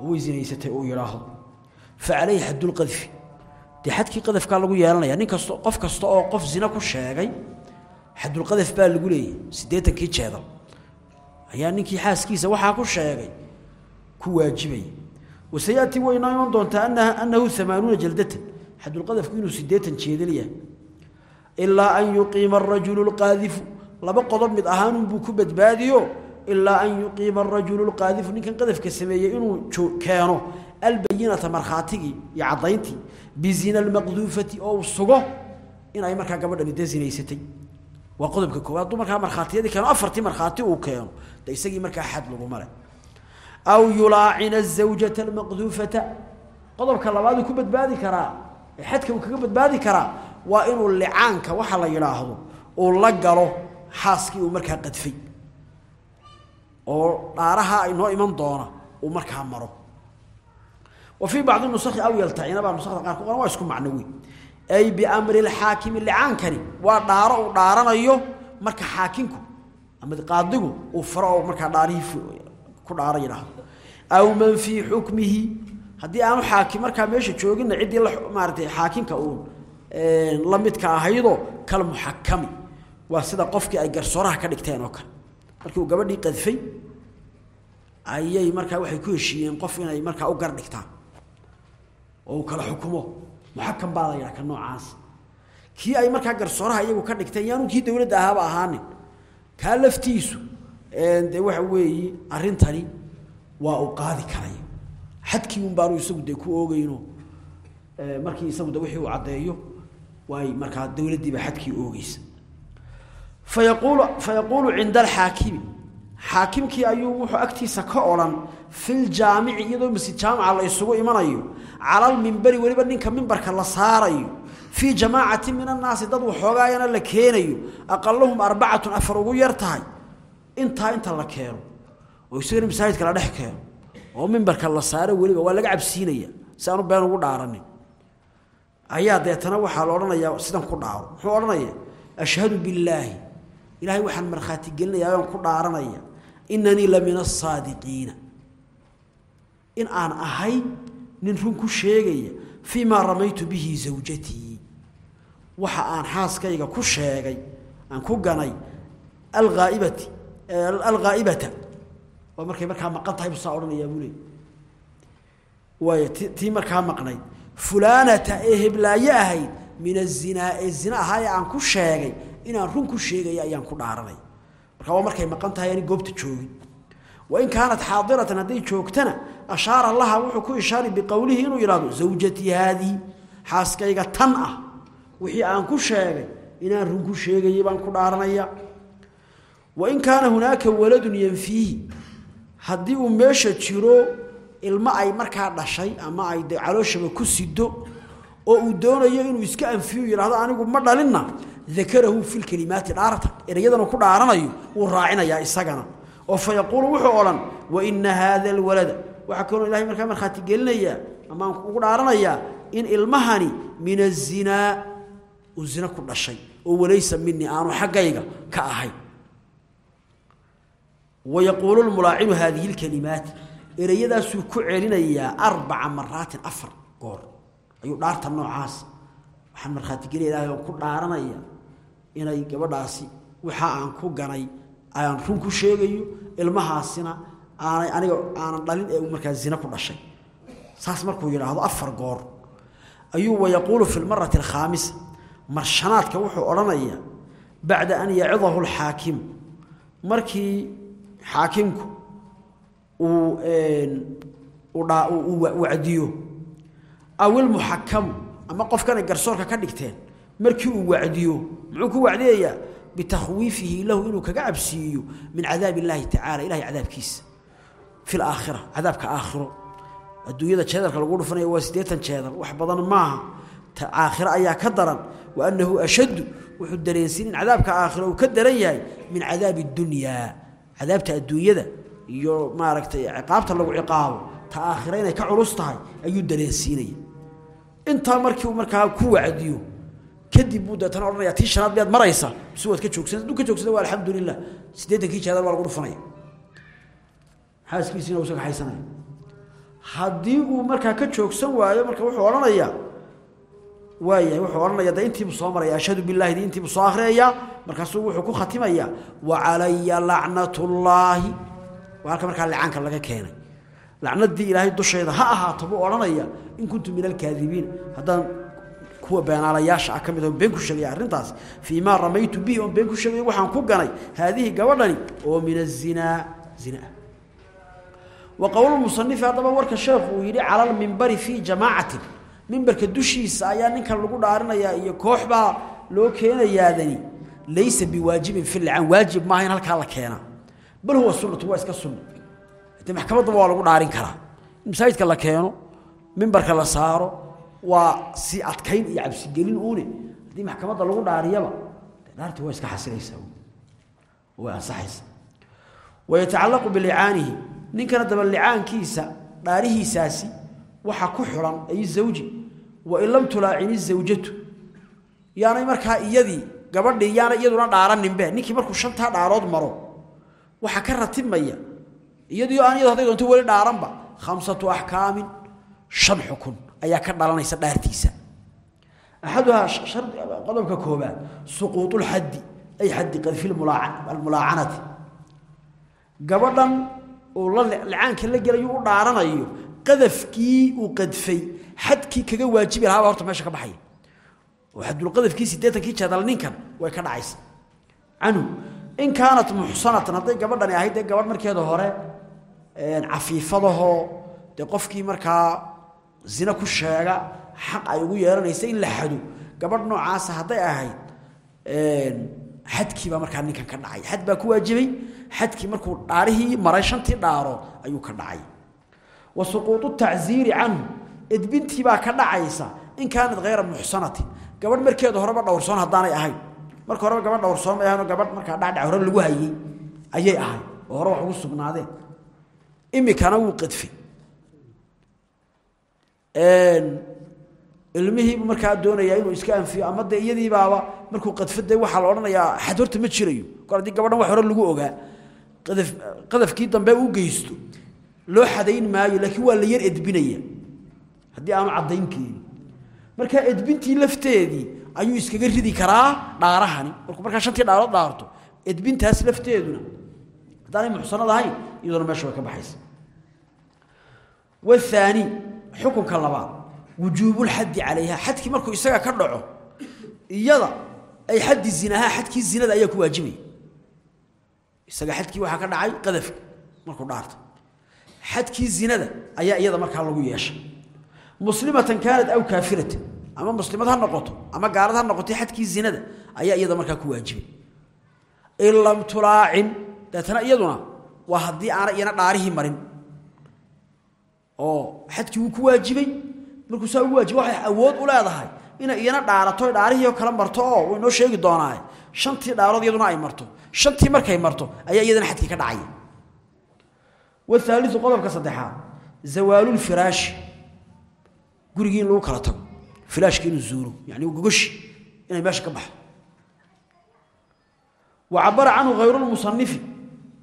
Way zinaysatay uu yidhaahdo. Fa calayhi xaddulqadfi dee xadkii qadafkaa lagu yeelanaya nin kasto qof kasta oo qof zina ku sheegay xadulqadaf baa lagu leeyahy siddeetankii jeedal. Ayaa ninkii xaaskiisa waxaa ku sheegay ku waajibaya wasayaati waynoo iman doontaa anaha annahu amaanuuna jaldatan xadulqadafku inuu siddeetan jeedal yahay ilaa an yuqiima arajulu lqaadifu laba qodob mid ahaanunbuu ku badbaadiyo ilaa an yuqiima arajulu lqaadifu ninkan qadafka sameeyey inuu keeno albayinata markhaatigii iyo caddayntii bizina almaqduufati oo uu sugo in ay markaa gabadhani dee zinaysatay waa qodobka koowaad hadduu markaa markhaatiyadii keeno afartii markhaati uu keeno de isagii markaa xad laguma leh aw yulaacina azawjata almaqduufata qodobka labaaduu ku badbaadi karaa ee xadka uu kaga badbaadi karaa waa inuu licaanka waxa la yidhaahdo uu la galo xaaskii uu markaa qadfay oo dhaaraha inoo iman doona uu markaa maro wa fii bacdi nusakhi aw yaltacina baa nusakda qaar ku qoran waa isku macno weyn ay biamri lxaakimi ku dhaaro yidhaahdo aw man fii xukmihi haddii aanu xaakim markaa meesha joogina ciddii maaratay xaakimka uun la midka ahaydoo kal muxakami waa sida qofkii ay garsooraha ka dhigteen oo kale. Markii uu gabadhii qadfay ayay markaa waxay ku heshiiyeen qof inay markaa u gar dhigtaan. Oo kala xukumo muxakam baa la ka noocaas. Kii ay markaa garsooraha iyagu ka dhigteen yaanu kii dowladda ahaaba ahaanin kaa laftiisu dee waxa weeye arrintani waa uu qaadi karaya xadkii un baanu isagu dee ku oogeyno markii isagu de wixii uu caddeeyo waay markaa dowladdiiba xadkii oogeysa fa yaquulu fa yaquulu cinda alxaakimi xaakimkii ayuu wuxuu agtiisa ka odhan filjaamici iyadoo masjid jaamica la isugu imanayo cala almimberi weliba ninka mimbarka la saarayo. Fii jamaacati min annaasi dad waxoogaayana la keenayo. Aqalahum arbacatun afar ugu yar tahay intaa inta la keeno oo isagana masaajidka la dhex keeno oo mimbarka la saaro weliba waa laga cabsiinaya si aanu been ugu dhaaranin. Ayaa deetana waxaa la odhanayaa sidan ku dhaaro muxuu odhanaya ashhadu billaahi. Ilaahay waxaan markhaati gelinayaa aan ku dhaaranaya. Inanii la asaadiqiina in aan ahay nin run ku sheegaya fii ramaytu bihi zawjatii waxa aan xaaskayga ku sheegay aan ku ganay alaaibati alghaa'ibata waa markay markaa maqan buu leey waay ti tii markaa maqnayd fulaanata ee heblaaye ahayd min azinaa ee zina aan ku sheegay inaan run ku sheegaya ayaan ku dhaaranay. Markaa waa markay maqan tahay goobta joogin. Wain kaanat xaadiratan hadday joogtana ashaara laha wuxuu ku ishaari biqowlihi inuu yidhahdo zawjatii haadii xaaskayga tan ah wixii aan ku sheegay inaan run ku sheegayay baan ku dhaaranaya wain kaana hunaaka waladun yanfiihi haddii uu meesha jiro ilmo ay markaa dhashay ama ay de calooshaba ku sido oo uu doonayo inuu iska anfiyo yidhahdo anigu ma dhalinna dakarahu fi lkelimaati dhaarta ereyadanu ku dhaaranayo wuu raacinayaa isagana. Oo fa yaquulu wuxuu odhan waina haada alwalada. Waxaa kaloo ilahay markaa markhaati gelinayaa amaan ugu dhaaranayaa in ilmahani min azinaa uu zina ku dhashay oo walaysa minii aanu xaggayga ka ahayn wayaquulu lmulaacinu haadihi lkelimaati ereyadaasuu ku celinayaa arbaca maraatin afar goor ayuu dhaarta noocaas waxaan markhaatigeliya ilahay oo ku dhaaranaya inay gabadhaasi waxa aan ku ganay aan run ku sheegayo ilmahaasina aanay aniga aanan dhalin ee uu markaa zina ku dhashay saas markuu yidhaahdo afar goor ayuu wayaquulu fi lmarati alkhaamisa marshanaadka wuxuu odhanayaa bacda an yacidahu alxaakimu markii xaakimku uu wacdiyo. Aw ama qofkanay garsoorka ka dhigteen markii uu wacdiyo muxuu ku wacdiyayaa? Bitakhwiifihi lahu inuu kaga cabsiiyo min cadaab illaahi tacala ilahay cadaabkiisa. Fi laakhira cadaabka aakhiro. Adduunyada jeedalka lagu dhufanaya waa siddeetan jeedal wax badan maaha. Aakhiro ayaa ka daran. Wa annahu ashaddu wuxuu dareensiin in cadaabka aakhiro uu ka daran yahay min cadaabi dunyaa cadaabta adduunyada iyo maaragtay ciqaabta lagu ciqaabo ta aakhiro inay ka culus tahay ayuu dareensiinaya intaa markii uu markaa ku wacdiyo kadib buu deetana odhanaya tii shanaad miyaad maraysa? Mise waad ka joogsan hadduu ka joogsada waa alxamdu lilah siddeetankii jeedal waa lagu dhufanaya. Xaaskiisiina uusa kaxaysanaya haddii uu markaa ka joogsan waayo marka wuxuu odhanayaa waayahay wuxuu odhanaya de intiibuu soo maraya ashhadu billahi di intiibuu soo akhriyayaa markaasuu wuxuu ku khatimayaa wa calaya lacnatullaahi waa halka markaa licaanka laga keenay. Lacnadii ilaahay dusheeda ha ahaato buu odhanaya in kuntu min alkaadibiin haddaan kuwa beenaalayaasha ah ka mid been ku sheegaya arrintaas fii maa ramaytu bihi oon been ku sheegayo waxaan ku ganay haadihi gabadhani oo min azinaa zinaa wa qowlmusanifi haddaba warka sheekhu uu yidhi cala lmimbari fii jamaacatin mimbarka dushiisa ayaa ninkan lagu dhaarinayaa iyo koox baa loo keenayaadani. Laysa biwaajibin fi lican waajib maaha in halkaa la keenaa bal huwa sunatu waa iska sunna. De maxkamaddaba waa lagu dhaarin karaa masaajidka la keeno mimbarka la saaro waa si adkayn iyo cabsigelin uune. Haddii maxkamadda lagu dhaariyaba dhaarti waa iska xasilaysaa way ansaxaysa wayatacallaqu bilicaanihi. Ninkana daba licaankiisa dhaarihiisaasi waxa ku xulan ay zawji wain lam tulaacini zawjatu. Yaanay markaa iyadii gabadhii yaana iyaduna dhaaraninbe ninkii markuu shantaa dhaarood maro waxaa ka ratibmaya iyadiio aan iyado haday doonto weli dhaaranba khamsatu axkaamin shan xukun ayaa ka dhalanaysa dhaartiisa. Axaduhaa qodobka koobaad suquuط اlxaddi ay xaddi qadfi almulaacanati gabadhan uu licaanka la gelayo u dhaaranayo qadafkii uu qadfay xadkii kaga waajibi lahaaba horta meesha ka baxaya oo xadulqadafkii siddeetankii jeedal ninkan way ka dhacaysa. Canhu in kaanat muxsanatan hadday gabadhani ahayd dee gabadh markeeda hore cafiifadahoo dee qofkii markaa zina ku sheega xaq ay ugu yeelanaysa in la xado. Gabadh noocaasa hadday ahayd xadkiibaa markaa ninkan ka dhacay. Xad baa ku waajibay xadkii markuu dhaarihii maray shantii dhaarood ayuu ka dhacay wa suquuطu tacziiri canhu. Edbintiibaa ka dhacaysa. In kaanat hayra muxsanatin gabadh markeeda horeba dhowrsoon haddaanay ahayn. Marka horeba gabadh dhowrsoon may ahayn oo gabadh markaa dhacdhac hore lagu hayey ayay ahayd oo hore wax ugu sugnaadeen. Imikana wuu qadfay ilmihiibu markaa doonayaa inuu iska anfiyo ama dee iyadiibaaba markuu qadfade waxaa la odhanayaa xad horta ma jirayo. Kor gabadhan wax hore lagu ogaa qadaf qadafkii dambe u geysto loo xadayn maayo laakiin waa la yar edbinaya. Haddii aanu caddayn keenin. Edbintii lafteedii ayuu iskaga ridi karaa dhaarahani. Markuu markaa shantii dhaarood dhaarto edbintaas lafteeduna haddaanay muxsanad ahayn meesha way ka baxaysa. Wahaani xukunka labaad wujuubulxaddi calayha xadkii markuu isaga ka dhaco iyada ay xaddi zinahaa xadkii zinada ayaa ku waajibaya. Isaga xadkii waxaa ka dhacay qadafka markuu dhaarta xadkii zinada ayaa iyada markaa lagu yeeshay. Muslimatan kaanat aw kaafiratan ama muslimad ha noqoto ama gaalad ha noqotay xadkii zinada ayaa iyada markaa ku waajibay. In tulaacin deetana iyaduna waa haddii aana iyana dhaarihii marin. Oo xadkii wuu ku waajibay. Markuu saa ugu waajiba waxay awood u leedahay inay iyana dhaarato dhaarihii kala marto oo way noo sheegi doonaa shantii dhaarood iyaduna ay marto. Shantii markay marto ayaa iyadana xadkii ka dhacaya wahaaliu qodobka saddexaad zawaalulfiraashi gurigii in lagu kala tago firaashki inuu zuuro yani gogoshi inay meesha ka baxdo wa cabara canhu hayrulmusanifi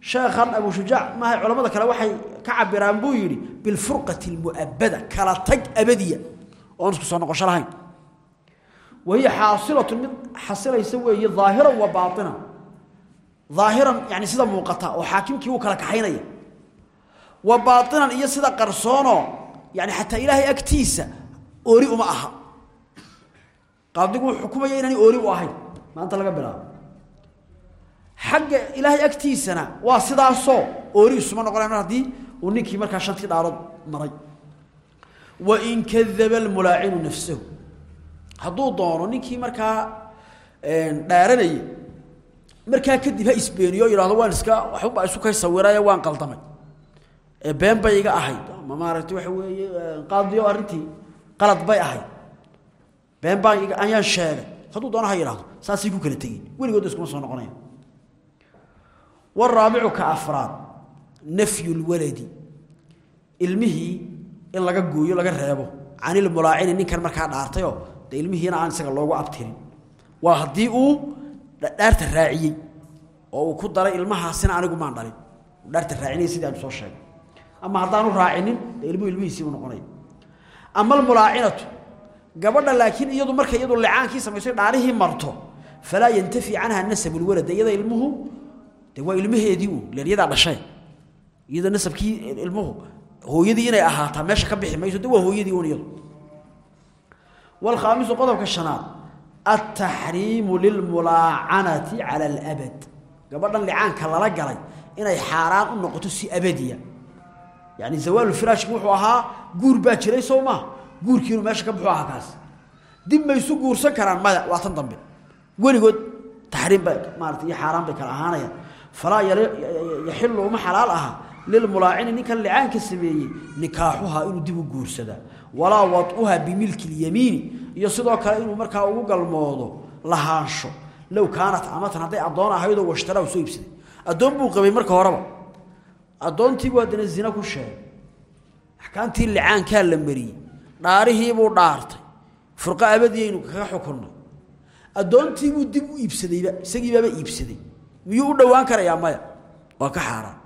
sheekhan abu shujaac maaha culamada kale waxay ka cabiraan buu yidhi bilfurqati almu'abada kala tag abadiya oon isku soo noqosho lahayn wa hiya xaasilatu mid xasilaysa weeye aahiran wa baainan aahiran yani sida muuqata wa baainan iyo sida qarsoonoo yani xataa ilaahay agtiisa oori uma aha. Qaadigu uu xukumaya inaanay oori u ahayn maanta laga bilaabo. Xagga ilaahay agtiisana waa sidaasoo oori isuma noqonay mar haddii uu ninkii markaa shantii dhaarood maray. Wain kadaba almulaacinu nafsahu. Hadduu doono ninkii markaa dhaaranayay markaa kadib ha isbeeniyo ee been bay iga ahayd. Ama maaragtay waxa weeye qaadiyo arrintii qalad bay ahayd. Been baan ayaan sheegay. Hadduu doono ku kala tegin weligood iskuma soo noqonaya. Waraabicu ka afraad nafyu lwaladi ilmihii in laga gooyo laga reebo. Canilmulaacini ninkan markaa dhaartayoo de ilmihiina aan isaga loogu abtirin. Waa haddii uu dhaarta raaciyey oo uu ku daray ilmahaasina anigu maan dhalin. Dhaarta raacinay sidii aanu soo sheegay ama haddaanu raacinin de ilmuhu ilmihiisiibuu noqonaya ama almulaacinatu gabadha laakiin iyadu markay iyadu licaankii samayso dhaarihii marto falaa yantafi canha nasabu lwalad iyada ilmuhu de waa ilmaheedii uun dhashay. Iyada nasabkii ilmuhu hooyadii inay ahaataa meesha ka bixi mayso de waa hooyadii un iyadu. Wlkhaamisu qodobka shanaad altaxriimu lilmulaacanati cala alabad. Gabadhan licaanka lala galay inay xaaraan u noqoto si abadiya yani zawaalufiraashki wuxuu ahaa guur baa jiray soo maa meesha ka buxuu ahaa kaas. Dib maysu guursan karaan? Maya waa tan dambe. Weligood taxriim bay maarata iyo xaaraan bay kala ahaanayaan. Falaa yaxilu uma xalaal aha lilmulaacini ninkan licaanka sameeyey nikaaxuhaa inuu dib u guursadaa. Walaa waduha bimilki lyamiini iyo sidoo kale inuu markaa ugu galmoodo lahaansho. Low kaanat amatan hadday addoon ahaydoo washtaraa soo iibsaday. Addoon buu qabay marka horeba addoontiibu haddana zina ku sheegay. Axkaamtii licaankaa la mariyey. Dhaarihiibuu dhaartay. Furqa abadiyaynu kaga xukunnay addoontiibuu dib u iibsadayba isagiibaaba iibsaday. Miyuu u dhowaan karayaa maya? Waa ka xaaraan.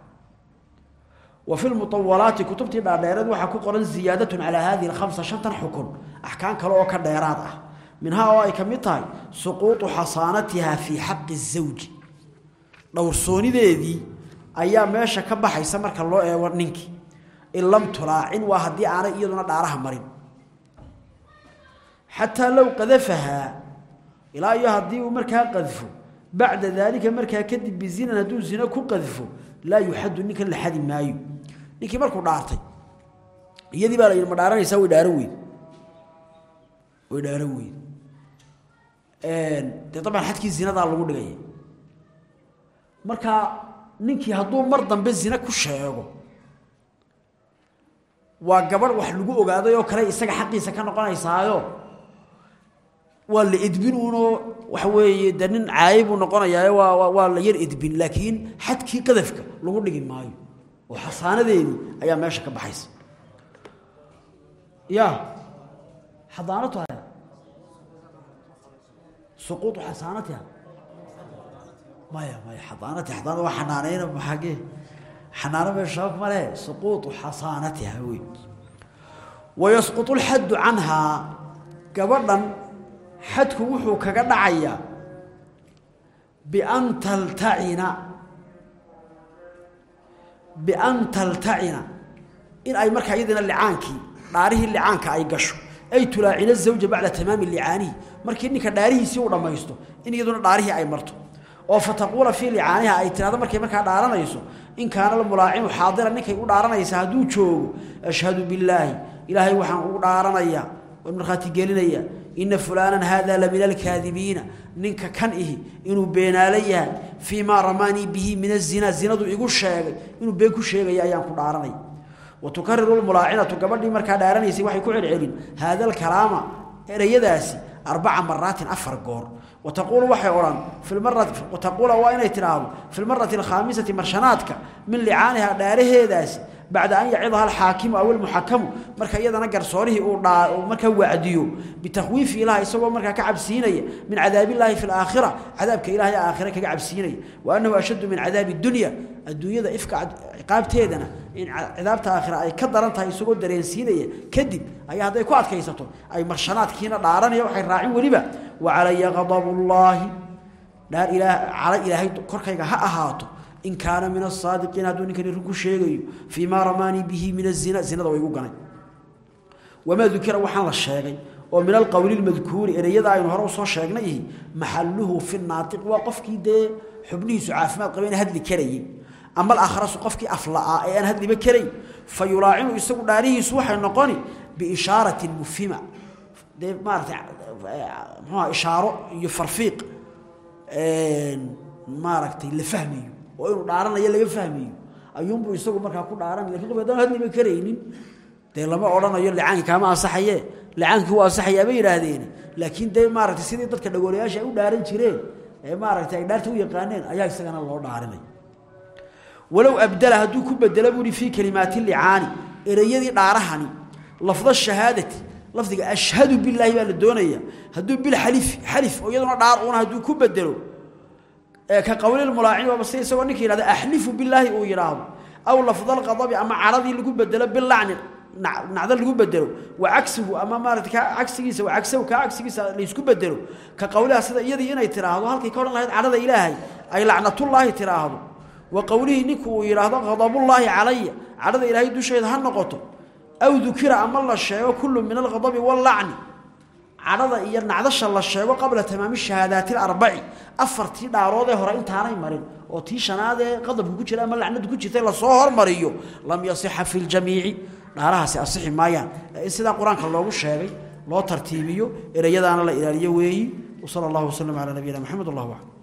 Wa fi lmuawalaati kutubtii dhaadheereed waxaa ku qoran ziyaadatun calaa haadihi alkhamsa shantan xukun. Axkaam kale oo ka dheeraad ah. Minhaa oo ay ka mid tahay suquutu xasaanatihaa ayaa meesha ka baxaysa marka loo eego ninkii in lam tulaacin waa haddii aanay iyaduna dhaaraha marin. Xataa low qadafahaa ilaa iyo haddii uu markaa qadfo bacda daalika markaa kadib bizinan hadduu zino ku qadfo laa yuxadu ninkan la xadi maayo. Ninkii markuu dhaartay iyadii baa la yidhi way dhaaran weyd. Way dhaaran weyd. Dee dabcan xadkii zinadaa lagu dhigaya marka ninkii hadduu mar dambe zina ku sheego waa gabadh wax lagu ogaaday oo kale isaga xaqiisa ka noqonaysaayo. Waa la edbin uunoo waxa weeye de nin caayi buu noqonayaa waa waa la yar edbin laakiin xadkii qadafka lagu dhigi maayo oo xasaanadeedii ayaa meesha ka baxaysa. Ya xadaanatu haya suquuطu xasaanatiha maya maya xadaanati xadaana waa xanaanayna maxage xanaano meeshaaf male suquutu xasaanatiha wey wayasqutu lxaddu canhaa gabadhan xadku wuxuu kaga dhacayaa bian taltacina bian taltacina in ay markaa iyadina licaankii dhaarihii licaanka ay gasho. Ay tulaacina zawja bacda tamaami licaanihi. Markii ninka dhaarihiisii u dhamaysto in iyaduna dhaarihii ay marto oo fataquula fii licaaniha ay tirahdo markay markaa dhaaranayso in kaana almulaacinu xaadiran ninkay u dhaaranaysa hadduu joogo ashhadu billaahi ilaahay waxaan ugu dhaaranayaa waan markhaati gelinaya ina fulaanan haada la min alkaadibiina. Ninka kan ihi inuu beenaalo yahay fii maa ramaanii bihi min azina zinadu igu sheegay inuu been ku sheegaya ayaan ku dhaaranay. Wa tukariru lmulaacinatu gabadhii markaa dhaaranaysay waxay ku celcelin haada alkalaama ereyadaasi arbaca maraatin afar goor wataquulu waxay odhan wataquula waa inay tidhaahdo fi lmarati alkhaamisati marshanaadka min licaaniha dhaaraheedaasi bacda an yacidaha alxaakimu aw almuxakamu marka iyadana garsoorihii uu markaa wacdiyo bitakwiifi ilaah isagoo markaa ka cabsiinaya min cadaabillahi fi laakhira cadaabka ilahay aakhira kaga cabsiinaya wa annahu ashaddu min cadaabi dunya adduunyada ifka ciqaabteedana in cidaabta aakhira ay ka daran tahay isagoo dareensiinaya kadib ayaa hadday ku adkaysato ay marshanaadkiina dhaaranaya waxay raacin weliba wa calaya qadabullaahi dhaar ilaah cala ilaahay korkayga ha ahaato in kaana min asaadiqiin hadduu ninkani run ku sheegayo fii maa ramaanii bihi min azina zinada way igu ganay wamaa dukira waxaan la sheegay oo min alqowli lmadkuuri ereyada aynu hore u soo sheegnay ihi maxaluhu fi naatiq waa qofkii dee xubnihiisu caafimaad qabayna hadli karayey ama alakhrasu qofkii afla'aa ee aan hadliba karayn fa isagu dhaarihiisu waxay noqoni biishaaratin mufhima dee maarata mxuuha ishaaro iyo farfiiq maaragtay la fahmayo oo inuu dhaaranayo laga fahmayo ayuunbuu isagu markaa ku dhaaranay laakiin qof haddaan hadliba karaynin. Lama odhanayo licaankii kaama ansaxaye. Licaankii wuu ansaxayaa bay yidhaahdeen. Laakiin dee maaragtay sidii dadka dhagoolayaasha ay u dhaaran jireen ee maaragtay ay u yaqaaneen ayaa isagana loo dhaarinay. Walow abdala hadduu ku bedelo buuhi fii kalimaati licaani. Ereyadii dhaarahani lafda shahaadati lafdiga ashhadu bilaahi baa la doonaya hadduu bilxalifi xalif oo iyaduna dhaar uuna hadduu ku bedelo ka qowlilmulaacin waaba si isagoo ninka yidhahda axlifu bilaahi uu yidhaahdo. Aw lafdalqadabi ama caradii lagu bedelo bilacni nacdo lagu bedelo wa cagsigu ama maarata ka cagsigiisa wa cagsahu kaa cagsigiisa laysku bedelo. Ka qowliha sida iyadii inay tiraahdo halkay ka odhan lahayd cadhada ilaahay ay lacnatullaahi tiraahdo. Wa qowlihii ninku uu yidhaahdo qadabullaahi calaya cadhada ilaahay dusheeda ha noqoto. Aw dukira ama la sheego kullu min alqadabi wallacni cadhada iyo nacdasha la sheego qabla tamaami shahaadaati alarbaci afartii dhaaroodee hore intaanay marin oo tii shanaadee qadabku ku jira ama lacnadu ku jirtay la soo hormariyo lam yasixa fi ljamiici dhaarahaasi asixi maayaan. In sidaa qur'aanka loogu sheegay loo tartiibiyo ereyadaana la ilaaliyo weeyi. Wsala allahu waslm calaa nabiyina maxamed wallah aclam